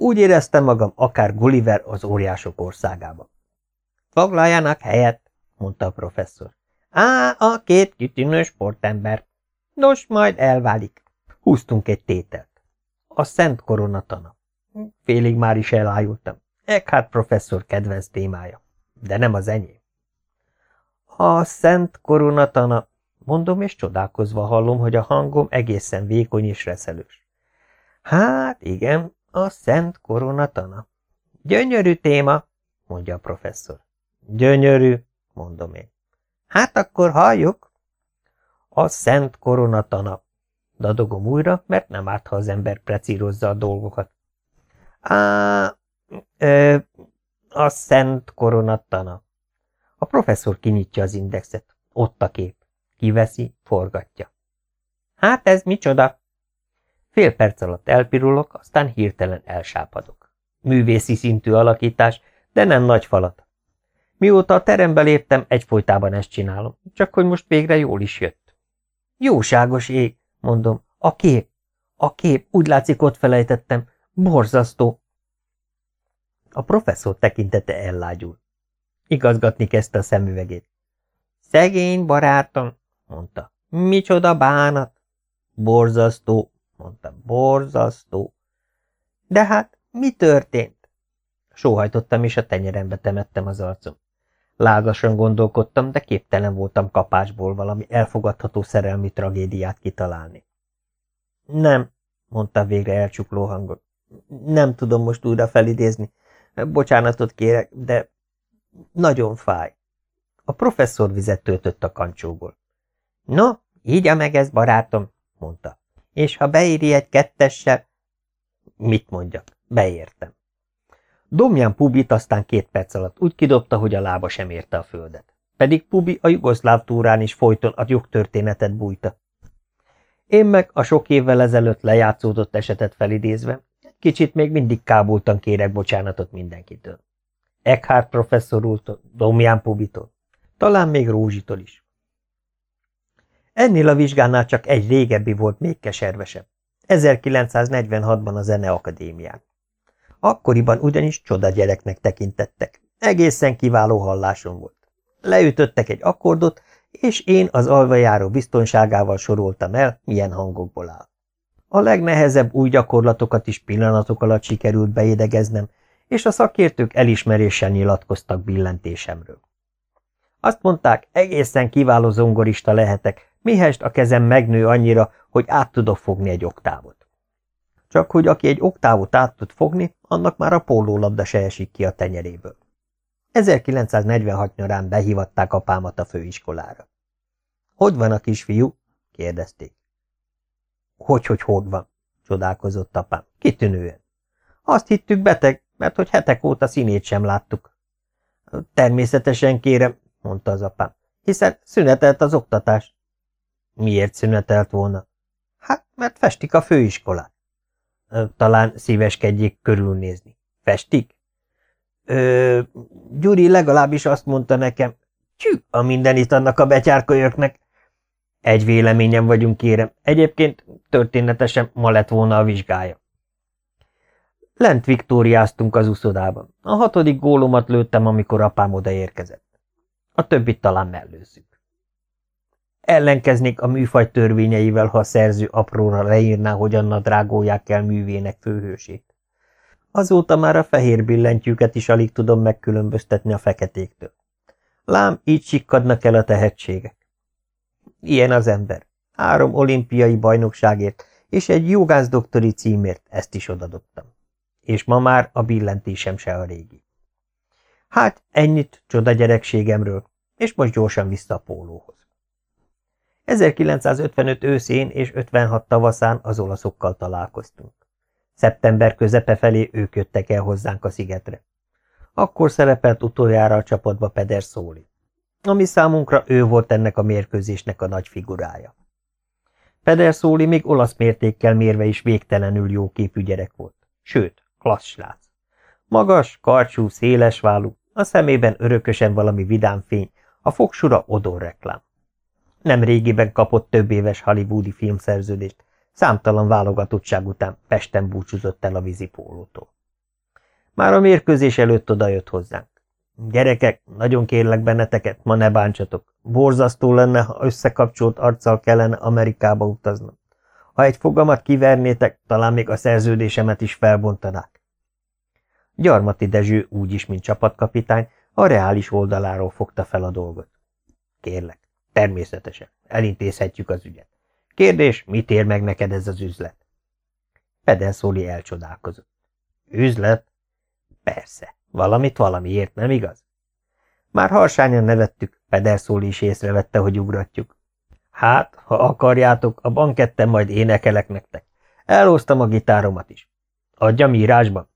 Úgy éreztem magam akár Gulliver az óriások országában. Foglaljanak helyet, mondta a professzor. Á, a két kitűnő sportember. Nos, majd elválik. Húztunk egy tételt. A Szent Koronatana. Félig már is elájultam. Eckhart professzor kedvenc témája, de nem az enyém. A Szent Koronatana, mondom, és csodálkozva hallom, hogy a hangom egészen vékony és reszelős. Hát, igen, a Szent Koronatana. Gyönyörű téma, mondja a professzor. Gyönyörű, mondom én. Hát akkor halljuk. A Szent Koronatana. Dadogom újra, mert nem árt, ha az ember precírozza a dolgokat. Á, Ö, a Szent Koronatana. A professzor kinyitja az indexet. Ott a kép. Kiveszi, forgatja. Hát ez micsoda? Fél perc alatt elpirulok, aztán hirtelen elsápadok. Művészi szintű alakítás, de nem nagy falat. Mióta a terembe léptem, egyfolytában ezt csinálom, csak hogy most végre jól is jött. Jóságos ég, mondom, a kép, a kép, úgy látszik ott felejtettem, borzasztó, a professzor tekintete ellágyul. Igazgatni kezdte a szemüvegét. Szegény barátom, mondta. Micsoda bánat? Borzasztó, mondta. Borzasztó. De hát, mi történt? Sóhajtottam, és a tenyerembe temettem az arcom. Lágasan gondolkodtam, de képtelen voltam kapásból valami elfogadható szerelmi tragédiát kitalálni. Nem, mondta végre elcsukló hangon. Nem tudom most újra felidézni. Bocsánatot kérek, de nagyon fáj. A professzor vizet töltött a kancsóból. No, Így meg ez, barátom, mondta. És ha beéri egy kettessel... Mit mondjak? Beértem. Domján Pubit aztán két perc alatt úgy kidobta, hogy a lába sem érte a földet. Pedig Pubi a jugoszláv túrán is folyton a jogtörténetet bújta. Én meg a sok évvel ezelőtt lejátszódott esetet felidézve, kicsit még mindig kábultan kérek bocsánatot mindenkitől. Eckhart professzor úrtól, Domján Pubitól, talán még Rózsitól is. Ennél a vizsgánál csak egy régebbi volt még keservesebb. 1946-ban a Zeneakadémián. Akkoriban ugyanis csoda gyereknek tekintettek. Egészen kiváló hallásom volt. Leütöttek egy akkordot, és én az alvajáró biztonságával soroltam el, milyen hangokból áll. A legnehezebb új gyakorlatokat is pillanatok alatt sikerült beidegeznem, és a szakértők elismeréssel nyilatkoztak billentésemről. Azt mondták, egészen kiváló zongorista lehetek, mihest a kezem megnő annyira, hogy át tudok fogni egy oktávot. Csak hogy aki egy oktávot át tud fogni, annak már a pólólabda se esik ki a tenyeréből. 1946 nyarán behívatták apámat a főiskolára. – Hogy van a kisfiú? – kérdezték. Hogy, hogy hogy van? – csodálkozott apám. – Kitűnően. – Azt hittük beteg, mert hogy hetek óta színét sem láttuk. – Természetesen kérem – mondta az apám, – hiszen szünetelt az oktatás. – Miért szünetelt volna? – Hát, mert festik a főiskolát. – Talán szíveskedjék körülnézni. – Festik? Ö, Gyuri legalábbis azt mondta nekem, csű, a mindenit annak a betyárkölyöknek. Egy véleményem vagyunk, kérem. Egyébként történetesen ma lett volna a vizsgája. Lent viktóriáztunk az uszodában. A hatodik gólomat lőttem, amikor apám odaérkezett. A többit talán mellőzzük. Ellenkeznék a műfaj törvényeivel, ha a szerző apróra leírná, hogyan drágolják el művének főhősét. Azóta már a fehér billentyűket is alig tudom megkülönböztetni a feketéktől. Lám, így sikkadnak el a tehetségek. Ilyen az ember. Három olimpiai bajnokságért és egy jogász-doktori címért ezt is odadottam. És ma már a billentésem se a régi. Hát, ennyit csoda gyerekségemről, és most gyorsan vissza a pólóhoz. 1955 őszén és 56 tavaszán az olaszokkal találkoztunk. Szeptember közepe felé ők jöttek el hozzánk a szigetre. Akkor szerepelt utoljára a csapatba Peder Szóli. Ami számunkra ő volt ennek a mérkőzésnek a nagy figurája. Peder Szóli még olasz mértékkel mérve is végtelenül jó képű gyerek volt. Sőt, klassz srác. Magas, karcsú, szélesvállú, a szemében örökösen valami vidámfény, a fogsura odorreklám. Nem régiben kapott több éves hollywoodi filmszerződést, Számtalan válogatottság után Pesten búcsúzott el a vízipólótól. Már a mérkőzés előtt odajött hozzánk. Gyerekek, nagyon kérlek benneteket, ma ne bántsatok. Borzasztó lenne, ha összekapcsolt arccal kellene Amerikába utaznom. Ha egy fogamat kivernétek, talán még a szerződésemet is felbontanák. Gyarmati Dezső úgy is, mint csapatkapitány, a reális oldaláról fogta fel a dolgot. Kérlek, természetesen, elintézhetjük az ügyet. Kérdés, mit ér meg neked ez az üzlet? Pedenszóli elcsodálkozott. Üzlet? Persze, valamit valamiért, nem igaz? Már harsányan nevettük, Pederszóli is észrevette, hogy ugratjuk. Hát, ha akarjátok, a banketten majd énekelek nektek. Elhoztam a gitáromat is. Adjam írásban?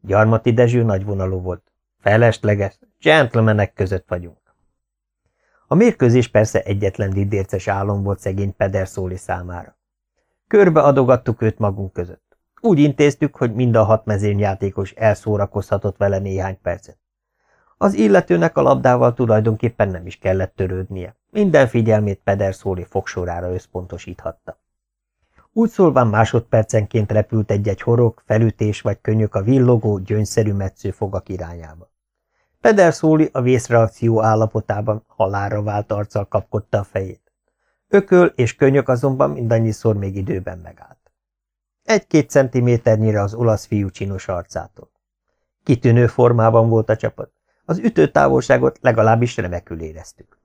Gyarmati Dezső nagyvonalú volt. Felesleges, gentlemanek között vagyunk. A mérkőzés persze egyetlen didérces álom volt szegény Pederszóli számára. Körbe adogattuk őt magunk között. Úgy intéztük, hogy mind a hat mezényjátékos elszórakozhatott vele néhány percet. Az illetőnek a labdával tulajdonképpen nem is kellett törődnie. Minden figyelmét Pederszóli fogsorára összpontosíthatta. Úgy szólván másodpercenként repült egy-egy horog, felütés vagy könyök a villogó, gyöngyszerű metszőfogak irányába. Pederszóli a vészreakció állapotában halálra vált arccal kapkodta a fejét. Ököl és könyök azonban mindannyiszor még időben megállt. Egy-két centiméternyire az olasz fiú csinos arcától. Kitűnő formában volt a csapat. Az ütőtávolságot legalábbis remekül éreztük.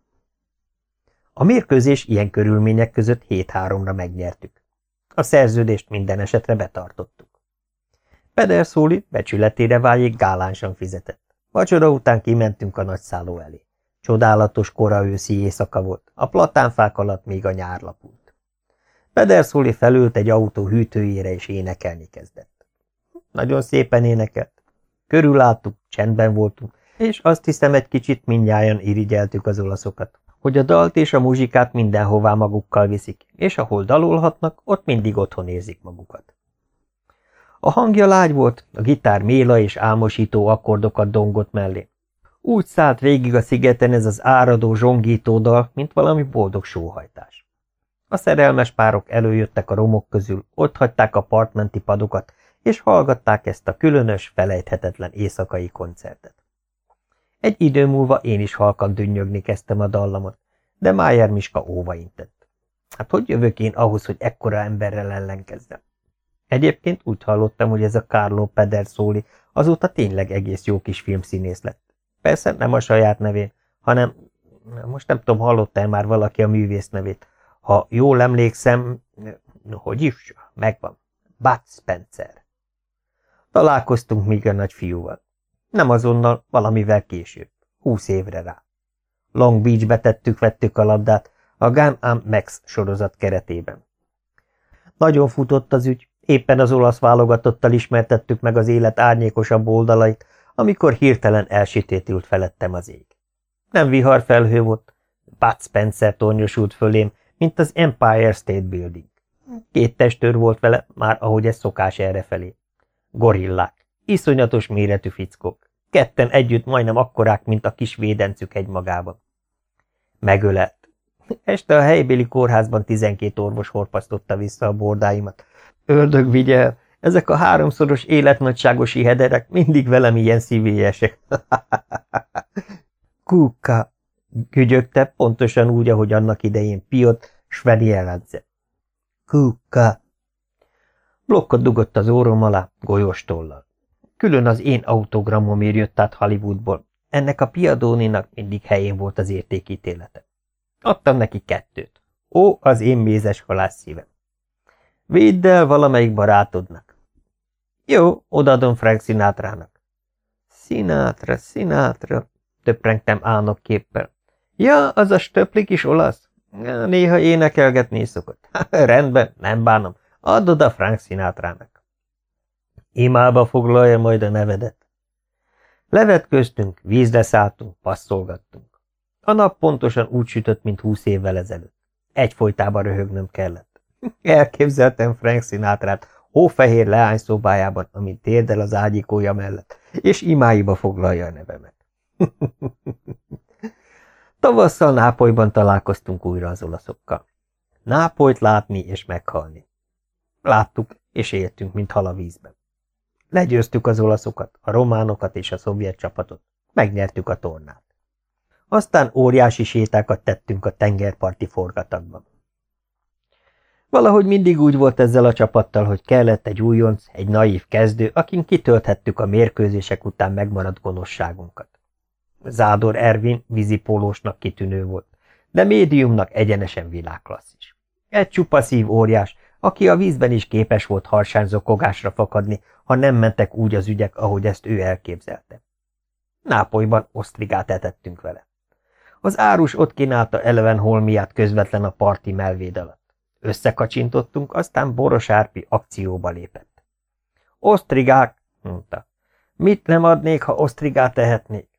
A mérkőzés ilyen körülmények között 7-3-ra megnyertük. A szerződést minden esetre betartottuk. Pederszóli becsületére váljék gálánsan fizetett. Vacsora után kimentünk a nagyszálló elé. Csodálatos kora őszi éjszaka volt, a platánfák alatt még a nyár lapult. Pederszóli felült egy autó hűtőjére, és énekelni kezdett. Nagyon szépen énekelt. Körülálltuk, csendben voltunk, és azt hiszem egy kicsit mindnyájan irigyeltük az olaszokat, hogy a dalt és a muzsikát mindenhová magukkal viszik, és ahol dalolhatnak, ott mindig otthon érzik magukat. A hangja lágy volt, a gitár méla és álmosító akkordokat dongott mellé. Úgy szállt végig a szigeten ez az áradó, zsongító dal, mint valami boldog sóhajtás. A szerelmes párok előjöttek a romok közül, ott hagyták a partmenti padokat, és hallgatták ezt a különös, felejthetetlen éjszakai koncertet. Egy idő múlva én is halkan dünnyögni kezdtem a dallamot, de Májer Miska óvaintett. Hát hogy jövök én ahhoz, hogy ekkora emberrel ellenkezzem? Egyébként úgy hallottam, hogy ez a Carlo Pedersoli azóta tényleg egész jó kis filmszínész lett. Persze nem a saját nevén, hanem, most nem tudom, hallotta-e már valaki a művész nevét. Ha jól emlékszem, hogy is, megvan, Bud Spencer. Találkoztunk még a nagy fiúval. Nem azonnal, valamivel később, húsz évre rá. Long Beachbe tettük, vettük a labdát, a Gun Am Max sorozat keretében. Nagyon futott az ügy, éppen az olasz válogatottal ismertettük meg az élet árnyékosabb oldalait, amikor hirtelen elsítétült felettem az ég. Nem viharfelhő volt, Bud Spencer tornyosult fölém, mint az Empire State Building. Két testőr volt vele, már ahogy ez szokás errefelé. Gorillák, iszonyatos méretű fickók, ketten együtt majdnem akkorák, mint a kis védencük egymagában. Megölelt. Este a helybéli kórházban tizenkét orvos horpasztotta vissza a bordáimat. Ördög vigye ezek a háromszoros életnagyságosi hederek mindig velem ilyen szívélyesek. Kuka, gügyögte pontosan úgy, ahogy annak idején Piot Sverijeladze. Kuka. Blokkot dugott az órom alá, golyós tollal. Külön az én autogramomért jött át Hollywoodból. Ennek a Piadóninak mindig helyén volt az értékítélete. Adtam neki kettőt. Ó, az én mézes halász szívem. Védd el valamelyik barátodnak. Jó, odaadom Frank Sinatra-nak. Sinatra, Sinatra, töprengtem álnokképpel. Ja, az a stöplik is olasz? Néha énekelgetni szokott. Rendben, nem bánom. Add oda Frank Sinatra-nak. Imába foglalja majd a nevedet. Levetköztünk, vízre szálltunk, passzolgattunk. A nap pontosan úgy sütött, mint húsz évvel ezelőtt. Egyfolytában röhögnöm kellett. Elképzeltem Frank Sinatra-t hófehér leány szobájában, amint térdel az ágyikója mellett, és imáiba foglalja a nevemet. Tavasszal Nápolyban találkoztunk újra az olaszokkal. Nápolyt látni és meghalni. Láttuk és éltünk, mint hal a vízben. Legyőztük az olaszokat, a románokat és a szovjet csapatot. Megnyertük a tornát. Aztán óriási sétákat tettünk a tengerparti forgatagban. Valahogy mindig úgy volt ezzel a csapattal, hogy kellett egy újonc, egy naív kezdő, akin kitölthettük a mérkőzések után megmaradt gonoszságunkat. Zádor Ervin vízipólósnak kitűnő volt, de médiumnak egyenesen világklasszis. Egy csupa szív óriás, aki a vízben is képes volt harsán zokogásra fakadni, ha nem mentek úgy az ügyek, ahogy ezt ő elképzelte. Nápolyban osztrigát etettünk vele. Az árus ott kínálta eleven holmiát közvetlen a parti melvéd alatt. Összekacsintottunk, aztán Boros Árpi akcióba lépett. Osztrigák, mondta. Mit nem adnék, ha osztrigát tehetnék?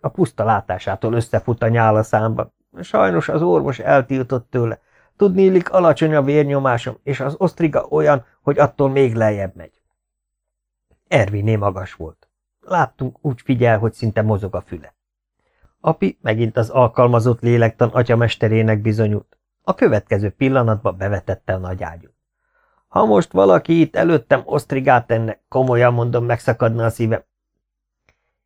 A puszta látásától összefut a nyál a számba. Sajnos az orvos eltiltott tőle. Tudnélik, alacsony a vérnyomásom, és az osztriga olyan, hogy attól még lejjebb megy. Erviné magas volt. Láttunk, úgy figyel, hogy szinte mozog a füle. Api megint az alkalmazott lélektan atyamesterének bizonyult. A következő pillanatban bevetette a nagy ágyút. Ha most valaki itt előttem osztrigát tenne, komolyan mondom, megszakadna a szívem.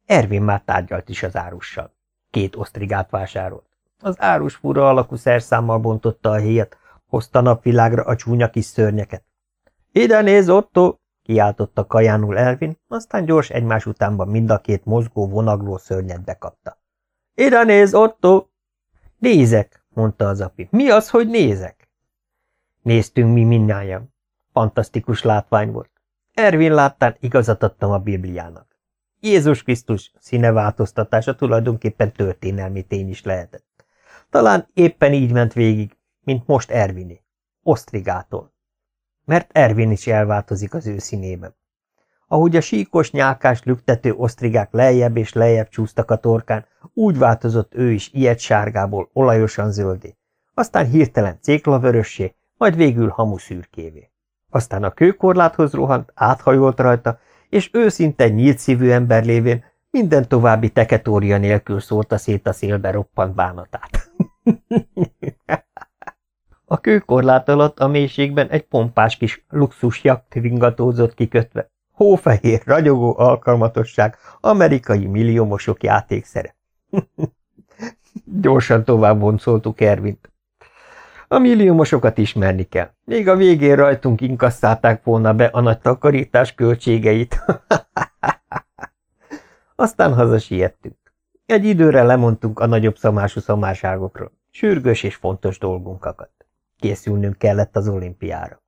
Ervin már tárgyalt is az árussal. Két osztrigát vásárolt. Az árus fura alakú szerszámmal bontotta a héjat, hozta napvilágra a csúnya kis szörnyeket. Ide néz, Otto! kiáltotta kajánul Elvin, aztán gyors egymás utánban mind a két mozgó, vonagló szörnyet bekapta. Ide néz, Otto! Nézek! Mondta az api. Mi az, hogy nézek? Néztünk mi minnyáján. Fantasztikus látvány volt. Ervin láttán igazat adtam a Bibliának. Jézus Krisztus színeváltoztatása tulajdonképpen történelmi tény is lehetett. Talán éppen így ment végig, mint most Erviné, Osztrigától. Mert Ervin is elváltozik az ő színében. Ahogy a síkos, nyálkás, lüktető osztrigák lejjebb és lejjebb csúsztak a torkán, úgy változott ő is ilyet sárgából olajosan zöldé, aztán hirtelen céklavörössé, majd végül hamuszürkévé. Aztán a kőkorláthoz rohant, áthajolt rajta, és őszinte nyílt szívű ember lévén minden további teketória nélkül szórta szét a szélbe roppant bánatát. a kőkorlát alatt a mélységben egy pompás kis luxus jakt ringatózott kikötve, hófehér, ragyogó alkalmatosság, amerikai milliómosok játékszere. Gyorsan tovább boncoltuk Ervint. A milliómosokat ismerni kell. Még a végén rajtunk inkasszálták volna be a nagy takarítás költségeit. Aztán haza siettünk. Egy időre lemondtunk a nagyobb szamású szamáságokról. Sürgős és fontos dolgunkat. Készülnünk kellett az olimpiára.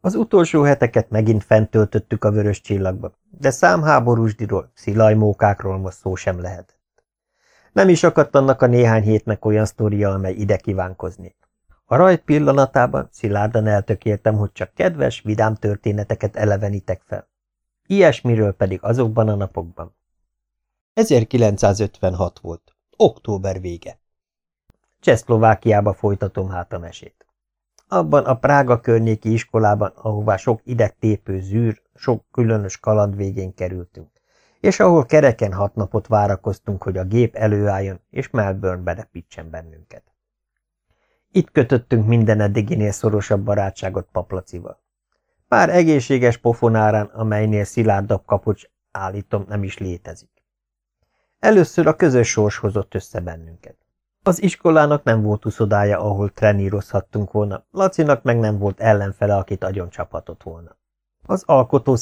Az utolsó heteket megint fent töltöttük a vörös csillagba, de számháborúsdiról, szilajmókákról most szó sem lehetett. Nem is akadt annak a néhány hétnek olyan sztoria, amely ide kívánkoznék. A rajt pillanatában szilárdan eltökéltem, hogy csak kedves, vidám történeteket elevenítek fel. Ilyesmiről pedig azokban a napokban. 1956 volt. Október vége. Csehszlovákiába folytatom hát a. Abban a Prága környéki iskolában, ahová sok idegtépő zűr, sok különös kaland végén kerültünk, és ahol kereken hat napot várakoztunk, hogy a gép előálljon, és Melbourne repítsen bennünket. Itt kötöttünk minden eddiginél szorosabb barátságot Paplacival. Pár egészséges pofonárán, amelynél szilárdabb kapocs, állítom, nem is létezik. Először a közös sors hozott össze bennünket. Az iskolának nem volt uszodája, ahol trenírozhattunk volna, Lacinak meg nem volt ellenfele, akit agyon csaphatott volna. Az alkotó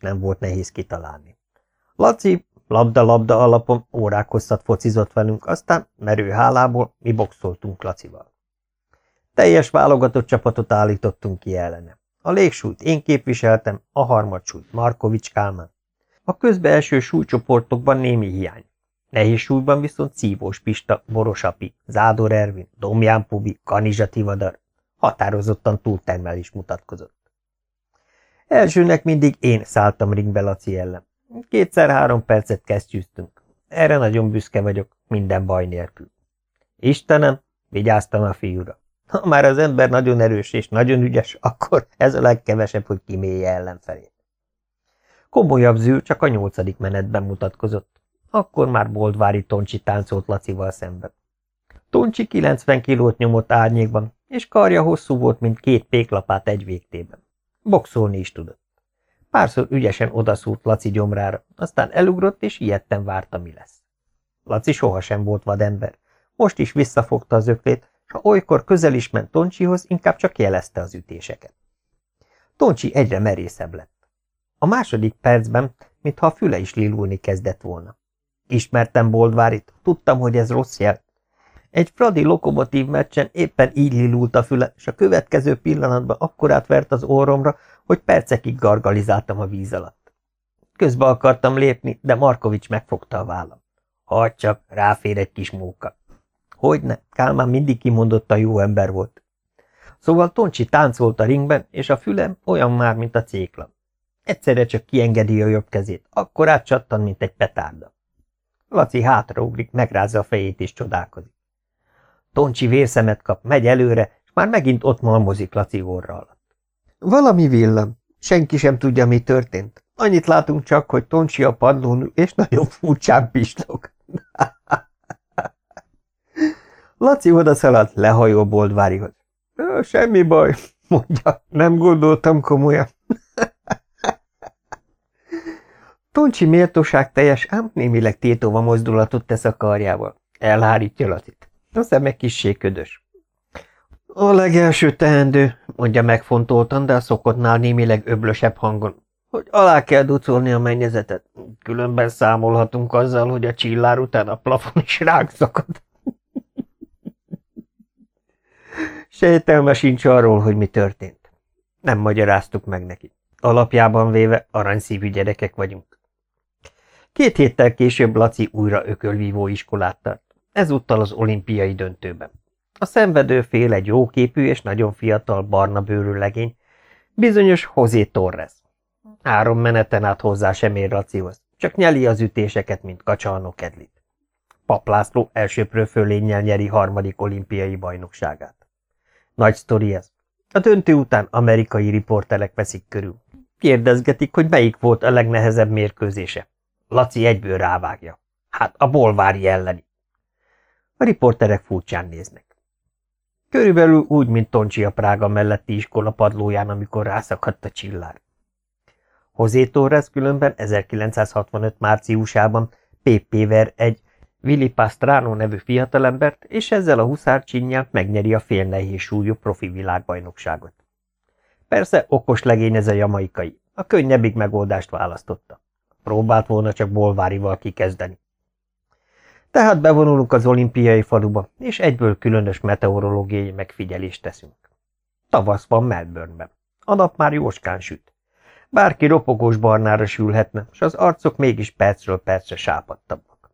nem volt nehéz kitalálni. Laci labda-labda alapon órák hosszat focizott velünk, aztán merő hálából mi boxoltunk Lacival. Teljes válogatott csapatot állítottunk ki ellene. A légsúlyt én képviseltem, a harmadsúlyt Markovics Kálmán. A közbeelső súlycsoportokban némi hiány. Nehéz súlyban viszont Szívós Pista, Borosapi, Zádor Ervin, Domján Pubi, Kanizsa Tivadar határozottan túltermel is mutatkozott. Elsőnek mindig én szálltam ringbe Laci ellen. Kétszer-három percet kesztyűztünk. Erre nagyon büszke vagyok, minden baj nélkül. Istenem, vigyáztam a fiúra. Ha már az ember nagyon erős és nagyon ügyes, akkor ez a legkevesebb, hogy kimélje ellenfelét. Komolyabb zűr csak a nyolcadik menetben mutatkozott. Akkor már Boldvári Toncsi táncolt Lacival szemben. Toncsi 90 kilót nyomott árnyékban, és karja hosszú volt, mint két péklapát egy végtében. Boxolni is tudott. Párszor ügyesen odaszúrt Laci gyomrára, aztán elugrott, és ilyetten várta, mi lesz. Laci sohasem volt vadember. Most is visszafogta az öklét, s ha olykor közel is ment Toncsihoz, inkább csak jelezte az ütéseket. Toncsi egyre merészebb lett. A második percben, mintha a füle is lilulni kezdett volna. Ismertem Boldvárit, tudtam, hogy ez rossz jel. Egy fradi lokomotív meccsen éppen így lilult a füle, és a következő pillanatban akkorát vert az orromra, hogy percekig gargalizáltam a víz alatt. Közbe akartam lépni, de Markovics megfogta a vállam. Hagy csak, ráfér egy kis móka. Hogyne, Kálmán mindig kimondott a jó ember volt. Szóval Toncsi táncolt a ringben, és a fülem olyan már, mint a cékla. Egyszerre csak kiengedi a jobb kezét, akkor átcsattan, mint egy petárda. Laci hátraugrik, megrázza a fejét és csodálkozik. Toncsi vérszemet kap, megy előre, és már megint ott malmozik Laci orra alatt. Valami villam. Senki sem tudja, mi történt. Annyit látunk csak, hogy Toncsi a padlón és nagyon furcsán pislog. Laci odaszaladt, lehajol Boldvárihoz. Semmi baj, mondja, nem gondoltam komolyan. Toncsi méltóság teljes, ám némileg tétova mozdulatot tesz a karjával. Elhárítja Lacit. A szeme kissé ködös. A legelső teendő, mondja megfontoltan, de a szokottnál némileg öblösebb hangon, hogy alá kell ducolni a mennyezetet. Különben számolhatunk azzal, hogy a csillár után a plafon is ránk szakad. Sejtelme sincs arról, hogy mi történt. Nem magyaráztuk meg neki. Alapjában véve aranyszívű gyerekek vagyunk. Két héttel később Laci újra ökölvívó iskolát tart, ezúttal az olimpiai döntőben. A szenvedő fél egy jóképű és nagyon fiatal barna bőrű legény, bizonyos José Torres. Három meneten át hozzá sem ér Lacihoz, csak nyeli az ütéseket, mint kacsalnok kedlit. Paplászló elsőprő fölénnyel nyeri harmadik olimpiai bajnokságát. Nagy sztori ez. A döntő után amerikai riporterek veszik körül. Kérdezgetik, hogy melyik volt a legnehezebb mérkőzése. Laci egyből rávágja. Hát a bolvári elleni. A riporterek furcsán néznek. Körülbelül úgy, mint Toncsi a Prága melletti iskola padlóján, amikor rászakadt a csillár. Hozé Torres különben 1965 márciusában Péppéver egy Willy Pastrano nevű fiatalembert, és ezzel a huszár csinyjel megnyeri a fél nehéz súlyú profi világbajnokságot. Persze okos legény ez a jamaikai, a könnyebbik megoldást választotta. Próbált volna csak bolvárival kikezdeni. Tehát bevonulunk az olimpiai faluba, és egyből különös meteorológiai megfigyelést teszünk. Tavasz van Melbourneben. A nap már jóskán süt. Bárki ropogós barnára sülhetne, és az arcok mégis percről percre sápadtabbak.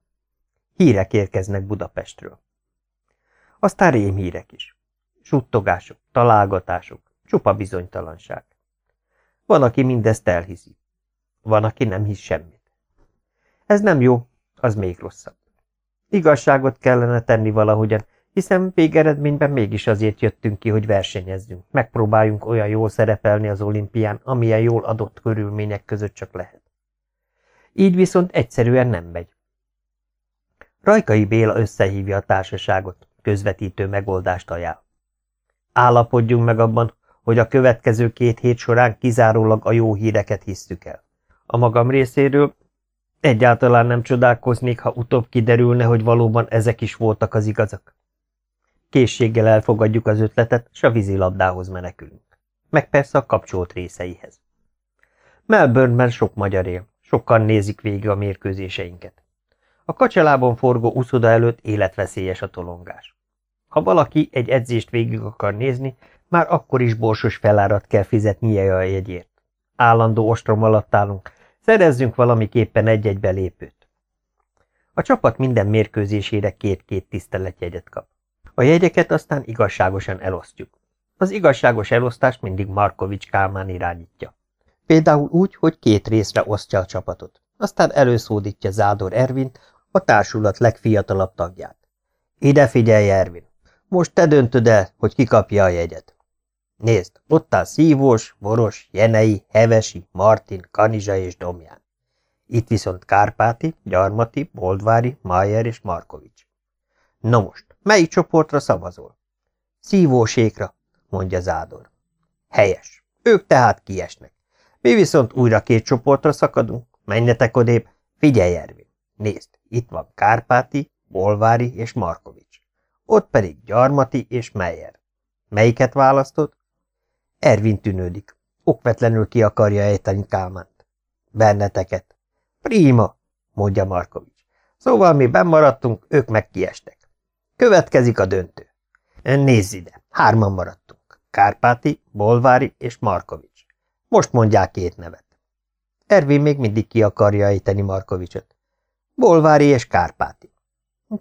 Hírek érkeznek Budapestről. Aztán rémhírek is. Suttogások, találgatások, csupa bizonytalanság. Van, aki mindezt elhiszi. Van, aki nem hisz semmit. Ez nem jó, az még rosszabb. Igazságot kellene tenni valahogyan, hiszen végeredményben mégis azért jöttünk ki, hogy versenyezzünk, megpróbáljunk olyan jól szerepelni az olimpián, amilyen jól adott körülmények között csak lehet. Így viszont egyszerűen nem megy. Rajkai Béla összehívja a társaságot, közvetítő megoldást ajánl. Állapodjunk meg abban, hogy a következő két hét során kizárólag a jó híreket hisztük el. A magam részéről egyáltalán nem csodálkoznék, ha utóbb kiderülne, hogy valóban ezek is voltak az igazak. Készséggel elfogadjuk az ötletet, s a vízilabdához menekülünk. Meg persze a kapcsolt részeihez. Melbourneben sok magyar él, sokan nézik végig a mérkőzéseinket. A kacsalában forgó uszoda előtt életveszélyes a tolongás. Ha valaki egy edzést végig akar nézni, már akkor is borsos felárat kell fizetnie a jegyért. Állandó ostrom alatt állunk, szerezzünk valamiképpen egy-egy belépőt. A csapat minden mérkőzésére két-két tiszteletjegyet kap. A jegyeket aztán igazságosan elosztjuk. Az igazságos elosztást mindig Markovics Kálmán irányítja. Például úgy, hogy két részre osztja a csapatot. Aztán előszódítja Zádor Ervint, a társulat legfiatalabb tagját. Ide figyelj, Ervin! Most te döntöd el, hogy ki kapja a jegyet. Nézd, ott áll Szívós, Boros, Jenei, Hevesi, Martin, Kanizsa és Domján. Itt viszont Kárpáti, Gyarmati, Boldvári, Mayer és Markovics. Na most, melyik csoportra szavazol? Szívósékra, mondja Zádor. Helyes. Ők tehát kiesnek. Mi viszont újra két csoportra szakadunk. Menjetek odébb. Figyelj, Ervin. Nézd, itt van Kárpáti, Bolvári és Markovics. Ott pedig Gyarmati és Meyer. Melyiket választod? Ervin tűnődik. Okvetlenül ki akarja ejteni Kálmánt. Benneteket. Prima, mondja Markovics. Szóval mi bemaradtunk, ők meg kiestek. Következik a döntő. Nézz ide, hárman maradtunk. Kárpáti, Bolvári és Markovics. Most mondják két nevet. Ervin még mindig ki akarja ejteni Markovicsot. Bolvári és Kárpáti.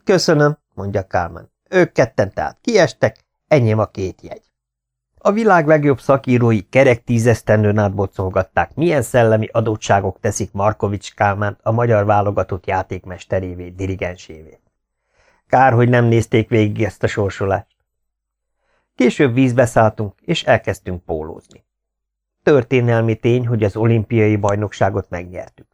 Köszönöm, mondja Kálmán. Ők ketten tehát kiestek, enyém a két jegy. A világ legjobb szakírói kerek tízesztendőn át bocolgatták, milyen szellemi adottságok teszik Markovics Kálmánt a magyar válogatott játékmesterévé, dirigensévé. Kár, hogy nem nézték végig ezt a sorsolást. Később vízbe szálltunk, és elkezdtünk pólózni. Történelmi tény, hogy az olimpiai bajnokságot megnyertük.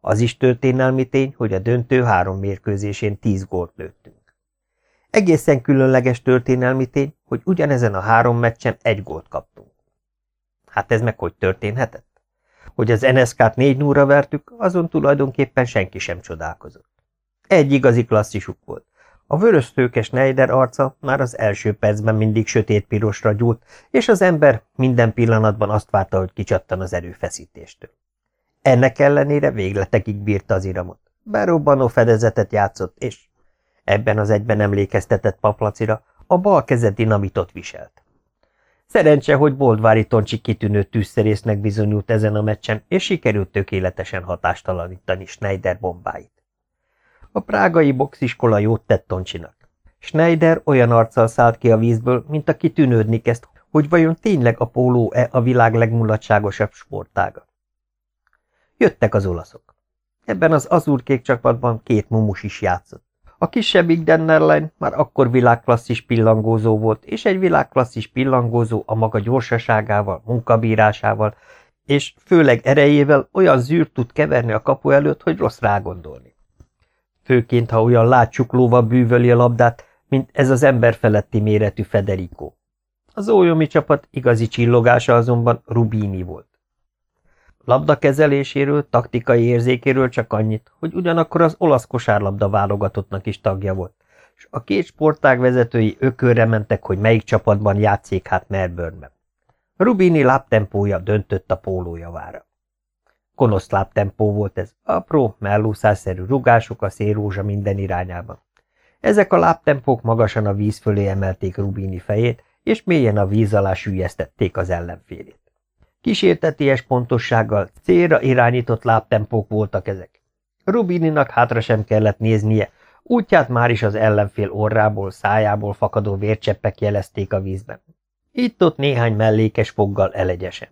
Az is történelmi tény, hogy a döntő három mérkőzésén tíz gólt lőttünk. Egészen különleges történelmi tény, hogy ugyanezen a három meccsen egy gólt kaptunk. Hát ez meg hogy történhetett? Hogy az NSK-t négy núra vertük, azon tulajdonképpen senki sem csodálkozott. Egy igazi klasszisuk volt, a vörös szőkes Neider arca már az első percben mindig sötét-pirosra gyúlt, és az ember minden pillanatban azt várta, hogy kicsattan az erőfeszítéstől. Ennek ellenére végletekig bírta az iramot. Berobbanó fedezetet játszott, és ebben az egyben emlékeztetett paplacira a bal keze dinamitot viselt. Szerencse, hogy Boldvári Toncsi kitűnő tűzszerésznek bizonyult ezen a meccsen, és sikerült tökéletesen hatástalanítani Schneider bombáit. A prágai boxiskola jót tett Toncsinak. Schneider olyan arccal szállt ki a vízből, mint aki tűnődni kezd, hogy vajon tényleg a póló-e a világ legmulatságosabb sportága. Jöttek az olaszok. Ebben az azurkék csapatban két mumus is játszott. A kisebbik Dennerlein már akkor világklasszis pillangózó volt, és egy világklasszis pillangózó a maga gyorsaságával, munkabírásával, és főleg erejével olyan zűrt tud keverni a kapu előtt, hogy rossz rágondolni. Főként, ha olyan látcsuklóval bűvöli a labdát, mint ez az emberfeletti méretű Federico. Az ólyomi csapat igazi csillogása azonban Rubini volt. Labda kezeléséről, taktikai érzékéről csak annyit, hogy ugyanakkor az olasz kosárlabda válogatottnak is tagja volt, és a két sportág vezetői ökörre mentek, hogy melyik csapatban játszék hát Melbourneben. Rubini lábtempója döntött a pólójavára. Konosz lábtempó volt ez, apró, mellúszásszerű rugások a szélrózsa minden irányában. Ezek a lábtempók magasan a víz fölé emelték Rubini fejét, és mélyen a víz alá sűjesztették az ellenfélét. Kísérteties pontossággal célra irányított lábtempók voltak ezek. Rubininak hátra sem kellett néznie, útját már is az ellenfél orrából, szájából fakadó vércseppek jelezték a vízben. Itt-ott néhány mellékes foggal elegyesen.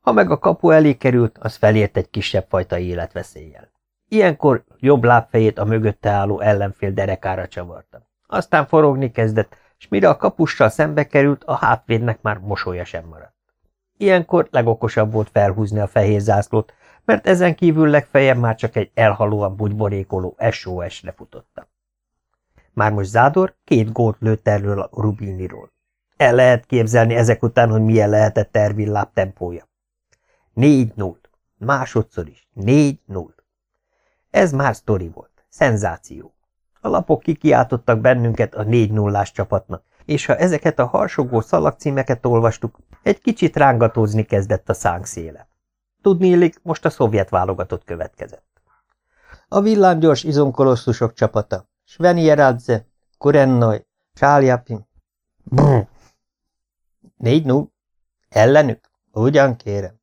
Ha meg a kapu elé került, az felért egy kisebb fajta életveszéllyel. Ilyenkor jobb lábfejét a mögötte álló ellenfél derekára csavarta. Aztán forogni kezdett, és mire a kapussal szembe került, a hátvédnek már mosolya sem maradt. Ilyenkor legokosabb volt felhúzni a fehér zászlót, mert ezen kívül legfeljebb már csak egy elhalóan bugyborékoló SOS-re futotta. Már most Zádor két gólt lőtt erről a Rubiniról. El lehet képzelni ezek után, hogy milyen lehetett Tervin tempója. 4-0. Másodszor is. 4-0. Ez már sztori volt. Szenzáció. A lapok kikiáltottak bennünket a 4 0 csapatnak, és ha ezeket a harsogó szalagcímeket olvastuk, egy kicsit rángatózni kezdett a szánk széle. Tudnélik, most a szovjet válogatott következett. A villámgyors izomkolosszusok csapata, Svenjeradze, Kurennoi, Sáljapin. Négy null? Ellenük? Ugyan kérem.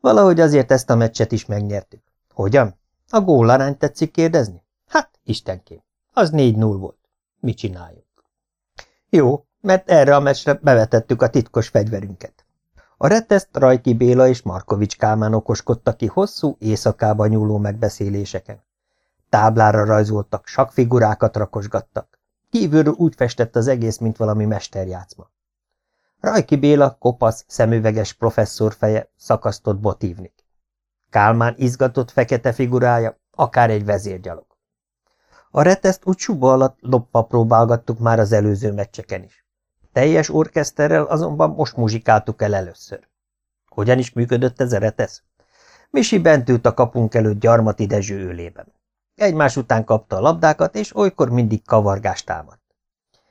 Valahogy azért ezt a meccset is megnyertük. Hogyan? A gólarány tetszik kérdezni? Hát, istenkém, az négy null volt. Mit csináljunk? Jó, mert erre a meccsre bevetettük a titkos fegyverünket. A reteszt Rajki Béla és Markovics Kálmán okoskodtak ki hosszú, éjszakába nyúló megbeszéléseken. Táblára rajzoltak, sakfigurákat rakosgattak. Kívülről úgy festett az egész, mint valami mesterjátszma. Rajki Béla kopasz, szemüveges professzor feje, szakasztott botívnik. Kálmán izgatott fekete figurája, akár egy vezérgyalog. A reteszt úgy suba alatt lopva próbálgattuk már az előző meccseken is. Teljes orkeszterrel azonban most muzsikáltuk el először. Hogyan is működött ez a retesz? Misi bent ült a kapunk előtt Gyarmati Dezső ölében. Egymás után kapta a labdákat, és olykor mindig kavargást támadt.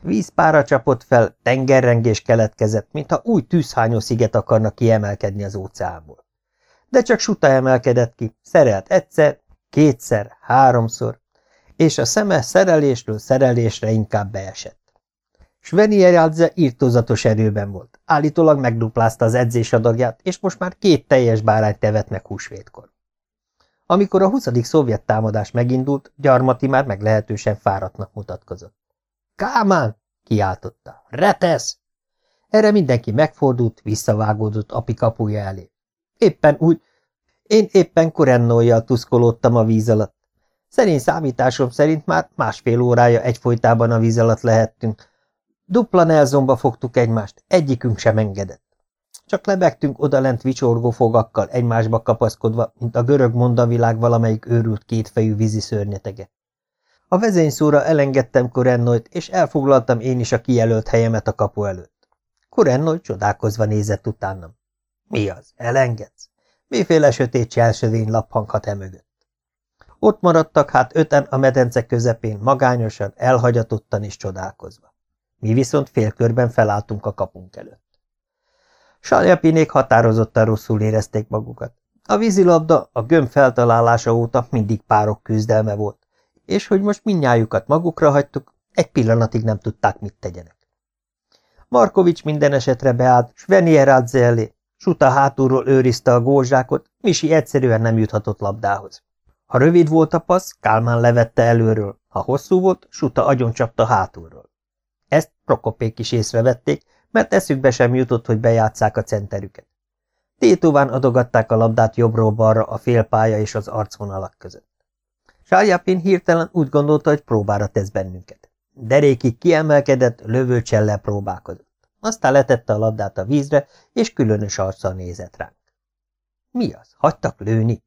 Vízpára csapott fel, tengerrengés keletkezett, mintha új tűzhányó sziget akarna kiemelkedni az óceánból. De csak suta emelkedett ki, szerelt egyszer, kétszer, háromszor, és a szeme szerelésről szerelésre inkább beesett. Jadze írtózatos erőben volt. Állítólag megduplázta az edzés adagját, és most már két teljes bárányt meg húsvétkor. Amikor a 20. szovjet támadás megindult, Gyarmati már meglehetősen fáradtnak mutatkozott. – Kámán! – kiáltotta. – Retesz! Erre mindenki megfordult, visszavágódott api kapuja elé. Éppen úgy, én éppen korennójjal tuszkolódtam a víz alatt. Szerint számításom szerint már másfél órája egyfolytában a víz alatt lehettünk, Dupla Nelsonba fogtuk egymást, egyikünk sem engedett. Csak lebegtünk odalent vicsorgó fogakkal, egymásba kapaszkodva, mint a görög mondavilág valamelyik őrült kétfejű vízi szörnyetege. A vezényszóra elengedtem Korennoit, és elfoglaltam én is a kijelölt helyemet a kapu előtt. Korennoit csodálkozva nézett utánam. Mi az, elengedsz? Miféle sötét cselsövény laphanghat e mögött? Ott maradtak hát öten a medence közepén, magányosan, elhagyatottan és csodálkozva. Mi viszont félkörben felálltunk a kapunk előtt. Saljapinék határozottan rosszul érezték magukat. A vízilabda a gömb feltalálása óta mindig párok küzdelme volt, és hogy most mindnyájukat magukra hagytuk, egy pillanatig nem tudták, mit tegyenek. Markovics minden esetre beállt Svenierádze elé. Suta hátulról őrizte a gózsákot, Misi egyszerűen nem juthatott labdához. Ha rövid volt a passz, Kálmán levette előről, ha hosszú volt, Suta agyoncsapta hátulról. Ezt Prokopék is észrevették, mert eszükbe sem jutott, hogy bejátszák a centerüket. Tétován adogatták a labdát jobbról-balra a félpálya és az arcvonalak között. Sáljapin hirtelen úgy gondolta, hogy próbára tesz bennünket. Derékig kiemelkedett, lövőcsellel próbálkozott. Aztán letette a labdát a vízre, és különös arccal nézett ránk. Mi az? Hagytak lőni?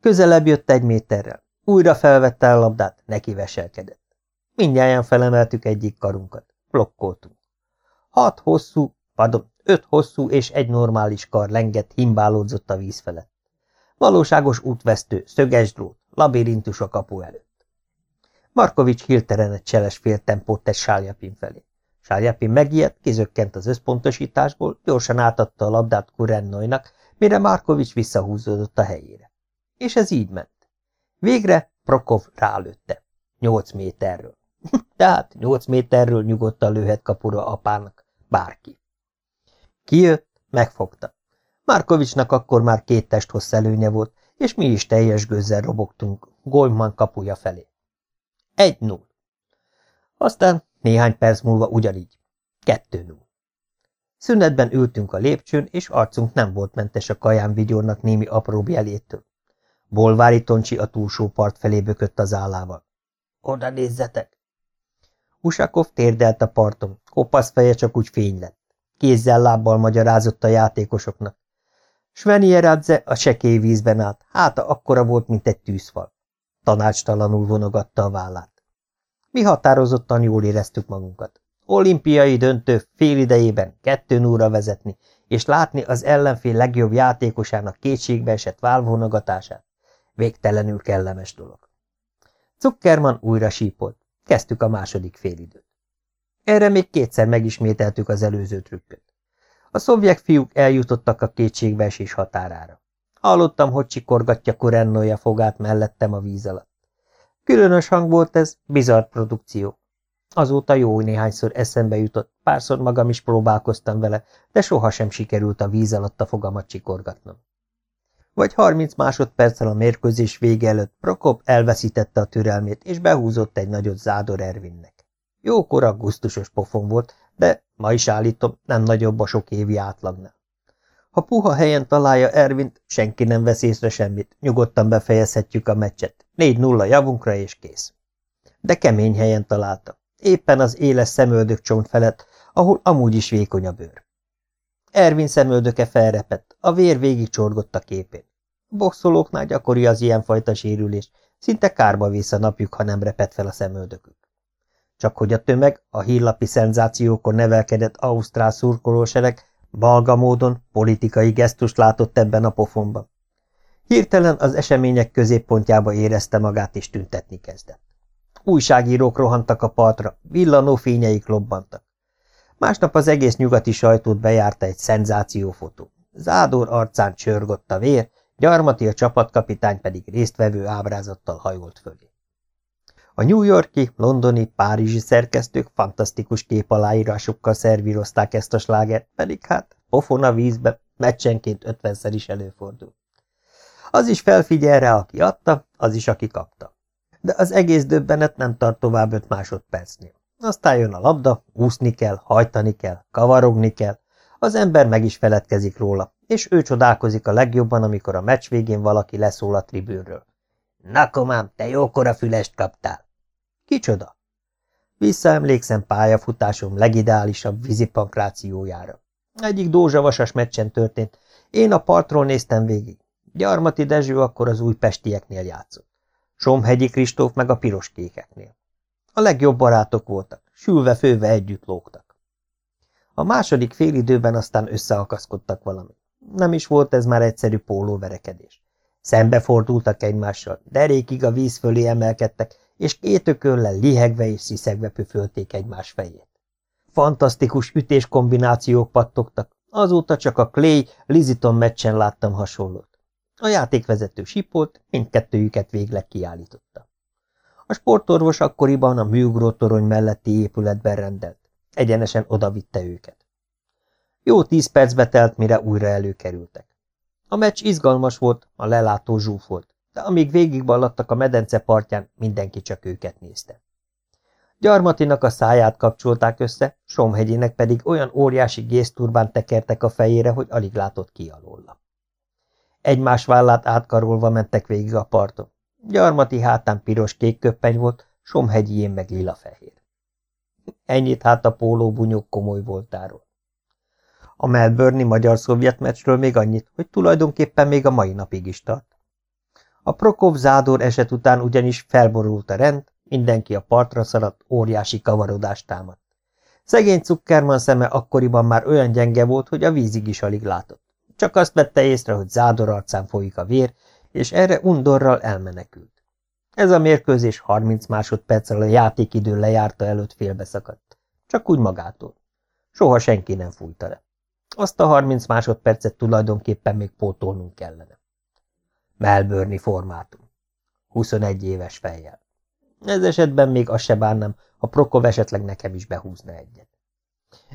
Közelebb jött egy méterrel. Újra felvette a labdát, neki veselkedett. Mindjárt felemeltük egyik karunkat. Blokkoltunk. Hat hosszú, pardon, öt hosszú és egy normális kar lengett himbálódzott a víz felett. Valóságos útvesztő, szöges drót, labirintus a kapu előtt. Markovics hirtelen egy cseles féltempót tett Sáljapin felé. Sáljapin megijedt, kizökkent az összpontosításból, gyorsan átadta a labdát Kurennoynak, mire Markovics visszahúzódott a helyére. És ez így ment. Végre Prokov rálőtte. Nyolc méterről. Tehát nyolc méterről nyugodtan lőhet kapura apának. Bárki. Kijött, megfogta. Márkovicsnak akkor már két testhossz előnye volt, és mi is teljes gőzzel robogtunk Goldman kapuja felé. Egy null. Aztán néhány perc múlva ugyanígy. Kettő null. Szünetben ültünk a lépcsőn, és arcunk nem volt mentes a kaján vigyornak némi apróbb jelétől. Bolvári Toncsi a túlsó part felé bökött az állával. Oda nézzetek! Usakov térdelt a parton, kopasz feje csak úgy fény lett. Kézzel-lábbal magyarázott a játékosoknak. Svenjeradze a sekély vízben állt, háta akkora volt, mint egy tűzfal. Tanácstalanul vonogatta a vállát. Mi határozottan jól éreztük magunkat. Olimpiai döntő fél idejében kettő óra vezetni, és látni az ellenfél legjobb játékosának kétségbe esett válvonogatását. Végtelenül kellemes dolog. Zuckerman újra sípolt. Kezdtük a második félidőt. Erre még kétszer megismételtük az előző trükköt. A szovjet fiúk eljutottak a kétségbeesés határára. Hallottam, hogy csikorgatja Korennója fogát mellettem a víz alatt. Különös hang volt ez, bizarr produkció. Azóta jó néhányszor eszembe jutott, párszor magam is próbálkoztam vele, de sohasem sikerült a víz alatt a fogamat csikorgatnom. Vagy harminc másodperccel a mérkőzés vége előtt Prokop elveszítette a türelmét, és behúzott egy nagyot Zádor Ervinnek. Jókora, gusztusos pofon volt, de ma is állítom, nem nagyobb a sok évi átlagnál. Ha puha helyen találja Ervint, senki nem vesz észre semmit, nyugodtan befejezhetjük a meccset. Négy nulla javunkra és kész. De kemény helyen találta, éppen az éles szemöldök csont felett, ahol amúgy is vékony a bőr. Ervin szemöldöke felrepett, a vér végig csorgott a képén. Boxolóknál gyakori az ilyenfajta sérülés, szinte kárba vész a napjuk, ha nem repett fel a szemöldökük. Csak hogy a tömeg a hírlapi szenzációkon nevelkedett ausztrál szurkolósereg balga módon politikai gesztust látott ebben a pofonban. Hirtelen az események középpontjába érezte magát és tüntetni kezdett. Újságírók rohantak a partra, villanó fényeik lobbantak. Másnap az egész nyugati sajtót bejárta egy szenzációfotó. Zádor arcán csörgott a vér, Gyarmati a csapatkapitány pedig résztvevő ábrázattal hajolt fölé. A New Yorki, londoni, párizsi szerkesztők fantasztikus képaláírásokkal szervírozták ezt a slágert, pedig hát pofon a vízbe, meccsenként ötvenszer is előfordul. Az is felfigyel rá, aki adta, az is, aki kapta. De az egész döbbenet nem tart tovább öt másodpercnél. Aztán jön a labda, úszni kell, hajtani kell, kavarogni kell, az ember meg is feledkezik róla, és ő csodálkozik a legjobban, amikor a meccs végén valaki leszól a tribűnről. Na komám, te jókora fülest kaptál! Kicsoda? Visszaemlékszem pályafutásom legideálisabb vízipankrációjára. Egyik dózsavasas meccsen történt. Én a partról néztem végig. Gyarmati Dezső akkor az újpestieknél játszott. Somhegyi Kristóf meg a piroskékeknél. A legjobb barátok voltak, sülve-főve együtt lógtak. A második félidőben aztán összeakaszkodtak valami. Nem is volt ez már egyszerű pólóverekedés. Szembefordultak egymással, derékig a víz fölé emelkedtek, és két ököllel lihegve és sziszegve püfölték egymás fejét. Fantasztikus ütéskombinációk pattogtak, azóta csak a Clay Liziton meccsen láttam hasonlót. A játékvezető sipolt, mindkettőjüket végleg kiállította. A sportorvos akkoriban a műugró torony melletti épületben rendelt. Egyenesen odavitte őket. Jó tíz percbe telt, mire újra előkerültek. A meccs izgalmas volt, a lelátó zsúf volt, de amíg végigballadtak a medence partján, mindenki csak őket nézte. Gyarmatinak a száját kapcsolták össze, Somhegyének pedig olyan óriási gészturbán tekertek a fejére, hogy alig látott ki alóla. Egymás vállát átkarolva mentek végig a parton. Gyarmati hátán piros-kék köppeny volt, Somhegyién meg lila-fehér. Ennyit hát a pólóbunyók komoly voltáról. A Melbourne-i magyar-szovjet meccsről még annyit, hogy tulajdonképpen még a mai napig is tart. A Prokov zádor eset után ugyanis felborult a rend, mindenki a partra szaladt, óriási kavarodást támadt. Szegény Zuckerman szeme akkoriban már olyan gyenge volt, hogy a vízig is alig látott. Csak azt vette észre, hogy zádor arcán folyik a vér, és erre undorral elmenekült. Ez a mérkőzés 30 másodperccel a játékidő lejárta előtt félbeszakadt. Csak úgy magától. Soha senki nem fújta le. Azt a 30 másodpercet tulajdonképpen még pótolnunk kellene. Melbourne formátum. 21 éves fejjel. Ez esetben még azt se bánnám, ha Prokov esetleg nekem is behúzna egyet.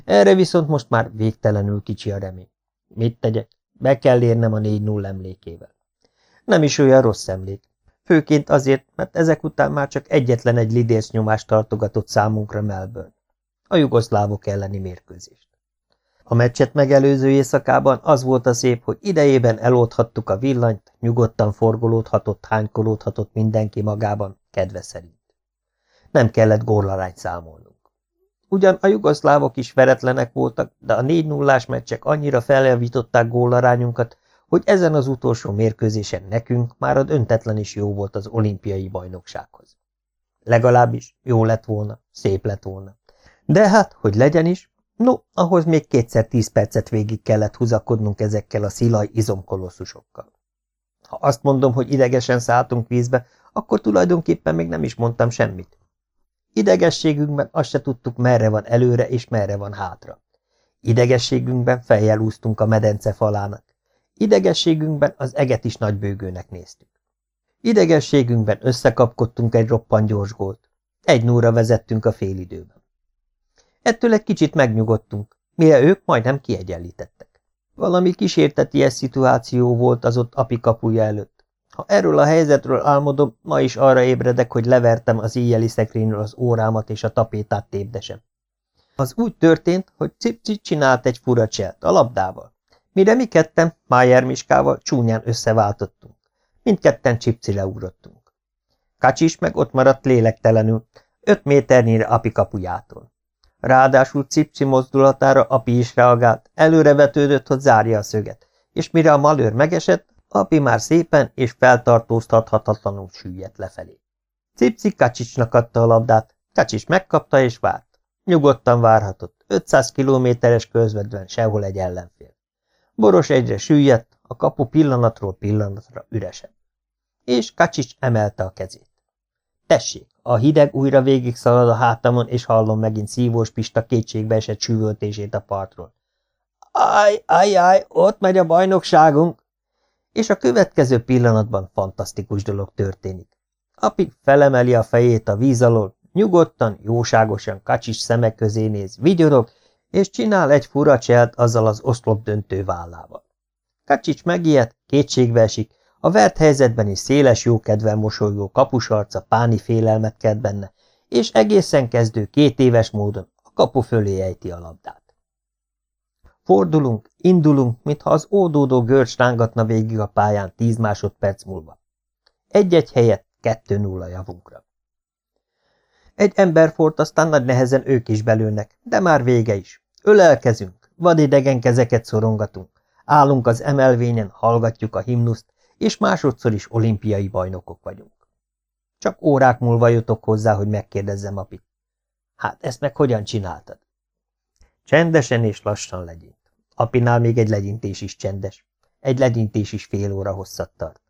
Erre viszont most már végtelenül kicsi a remény. Mit tegyek? Be kell érnem a 4-0 emlékével. Nem is olyan rossz emlék. Főként azért, mert ezek után már csak egyetlen egy lidérc nyomást tartogatott számunkra Melbourne. A jugoszlávok elleni mérkőzést. A meccset megelőző éjszakában az volt a szép, hogy idejében eloldhattuk a villanyt, nyugodtan forgolódhatott, hánykolódhatott mindenki magában, kedve szerint. Nem kellett górlarányt számolnunk. Ugyan a jugoszlávok is veretlenek voltak, de a 4 0 meccsek annyira feljavították gólarányunkat, hogy ezen az utolsó mérkőzésen nekünk már a öntetlen is jó volt az olimpiai bajnoksághoz. Legalábbis jó lett volna, szép lett volna. De hát, hogy legyen is, no, ahhoz még kétszer tíz percet végig kellett húzakodnunk ezekkel a szilaj izomkolosszusokkal. Ha azt mondom, hogy idegesen szálltunk vízbe, akkor tulajdonképpen még nem is mondtam semmit. Idegességünkben azt se tudtuk, merre van előre és merre van hátra. Idegességünkben fejjel úsztunk a medence falának. Idegességünkben az eget is nagybőgőnek néztük. Idegességünkben összekapkodtunk egy roppan gyors gólt. Egy nóra vezettünk a félidőben. Ettől egy kicsit megnyugodtunk, mire ők majdnem kiegyenlítettek. Valami kísérteties szituáció volt az ott api kapuja előtt. Ha erről a helyzetről álmodom, ma is arra ébredek, hogy levertem az íjjeli szekrényről az órámat és a tapétát tépdesem. Az úgy történt, hogy Cipci csinált egy furacselt a labdával. Mire mi ketten, Májer Miskával csúnyán összeváltottunk. Mindketten csipcire ugrottunk. Kacsis meg ott maradt lélektelenül, öt méternyire api kapujától. Ráadásul Cipci mozdulatára api is reagált, előrevetődött, hogy zárja a szöget, és mire a malőr megesett, api már szépen és feltartóztathatatlanul süllyedt lefelé. Cipci Kacsicsnak adta a labdát, Kacsics megkapta és várt. Nyugodtan várhatott, 500 kilométeres közvetlen sehol egy ellenfél. Boros egyre süllyedt, a kapu pillanatról pillanatra üresebb. És Kacsics emelte a kezét. Tessék, a hideg újra végig szalad a hátamon, és hallom megint szívós Pista kétségbe esett sűvöltését a partról. Aj, aj, aj, ott megy a bajnokságunk! És a következő pillanatban fantasztikus dolog történik. Api felemeli a fejét a víz alól, nyugodtan, jóságosan kacsis szemek közé néz, vigyorog, és csinál egy furacselt azzal az oszlop döntő vállával. Kacsics megijedt, kétségbe esik, a vert helyzetben is széles jókedven mosolygó kapusarca páni félelmet kelt benne, és egészen kezdő két éves módon a kapu fölé ejti a labdát. Fordulunk, indulunk, mintha az ódódó görcs rángatna végig a pályán tíz másodperc múlva. Egy-egy helyet kettő nulla javunkra. Egy emberfort aztán nagy nehezen ők is belőnek, de már vége is. Ölelkezünk, vadidegen kezeket szorongatunk, állunk az emelvényen, hallgatjuk a himnuszt, és másodszor is olimpiai bajnokok vagyunk. Csak órák múlva jutok hozzá, hogy megkérdezzem apit. Hát ezt meg hogyan csináltad? Csendesen és lassan legyint. Apinál még egy legyintés is csendes. Egy legyintés is fél óra hosszat tart.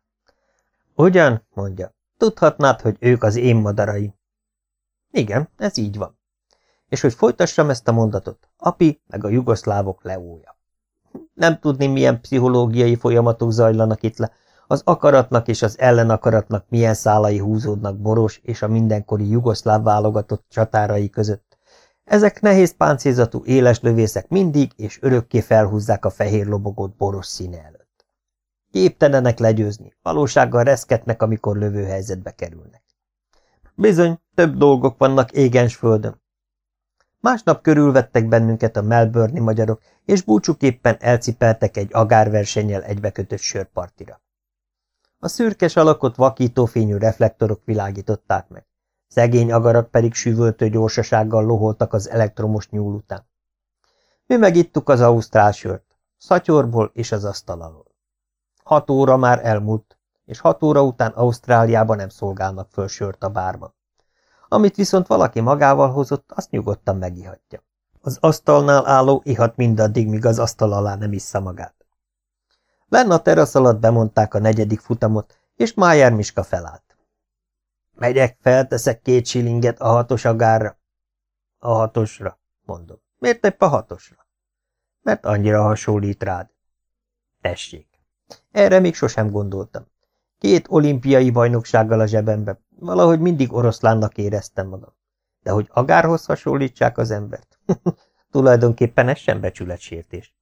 Ugyan, mondja, tudhatnád, hogy ők az én madaraim. Igen, ez így van. És hogy folytassam ezt a mondatot, api meg a jugoszlávok leója. Nem tudni, milyen pszichológiai folyamatok zajlanak itt le, az akaratnak és az ellenakaratnak milyen szálai húzódnak Boros és a mindenkori jugoszláv válogatott csatárai között. Ezek nehéz páncélzatú éles lövészek mindig és örökké felhúzzák a fehér lobogót boros színe előtt. Képtelenek legyőzni, valósággal reszketnek, amikor lövőhelyzetbe kerülnek. Bizony, több dolgok vannak égens földön. Másnap körülvettek bennünket a melbourne magyarok, és búcsúképpen elcipeltek egy agárversennyel egybekötött sörpartira. A szürkes alakot vakítófényű reflektorok világították meg. Szegény agarak pedig süvöltő gyorsasággal loholtak az elektromos nyúl után. Mi megittuk az ausztrál sört, szatyorból és az asztal alól. Hat óra már elmúlt, és hat óra után Ausztráliában nem szolgálnak föl sört a bárban. Amit viszont valaki magával hozott, azt nyugodtan megihatja. Az asztalnál álló ihat mindaddig, míg az asztal alá nem issza magát. Lenn a terasz alatt bemondták a negyedik futamot, és Májer Miska felállt. Megyek, felteszek két silinget a hatos agárra. A hatosra, mondom. Miért épp a hatosra? Mert annyira hasonlít rád. Tessék. Erre még sosem gondoltam. Két olimpiai bajnoksággal a zsebembe, valahogy mindig oroszlánnak éreztem magam. De hogy agárhoz hasonlítsák az embert? Tulajdonképpen ez sem becsületsértés.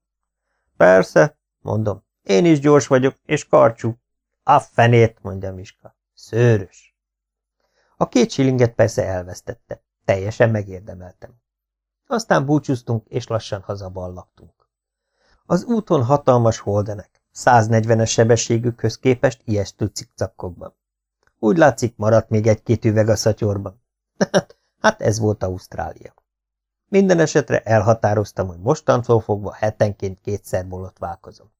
Persze, mondom, én is gyors vagyok, és karcsú. A fenét, mondja Miska. Szőrös. A két silinget persze elvesztette. Teljesen megérdemeltem. Aztán búcsúztunk, és lassan hazaballagtunk. Az úton hatalmas holdenek, 140-es sebességükhöz képest ijesztő cikcakkokban. Úgy látszik, maradt még egy-két üveg a szatyorban. Hát, hát ez volt Ausztrália. Minden esetre elhatároztam, hogy mostantól fogva hetenként kétszer válkozom.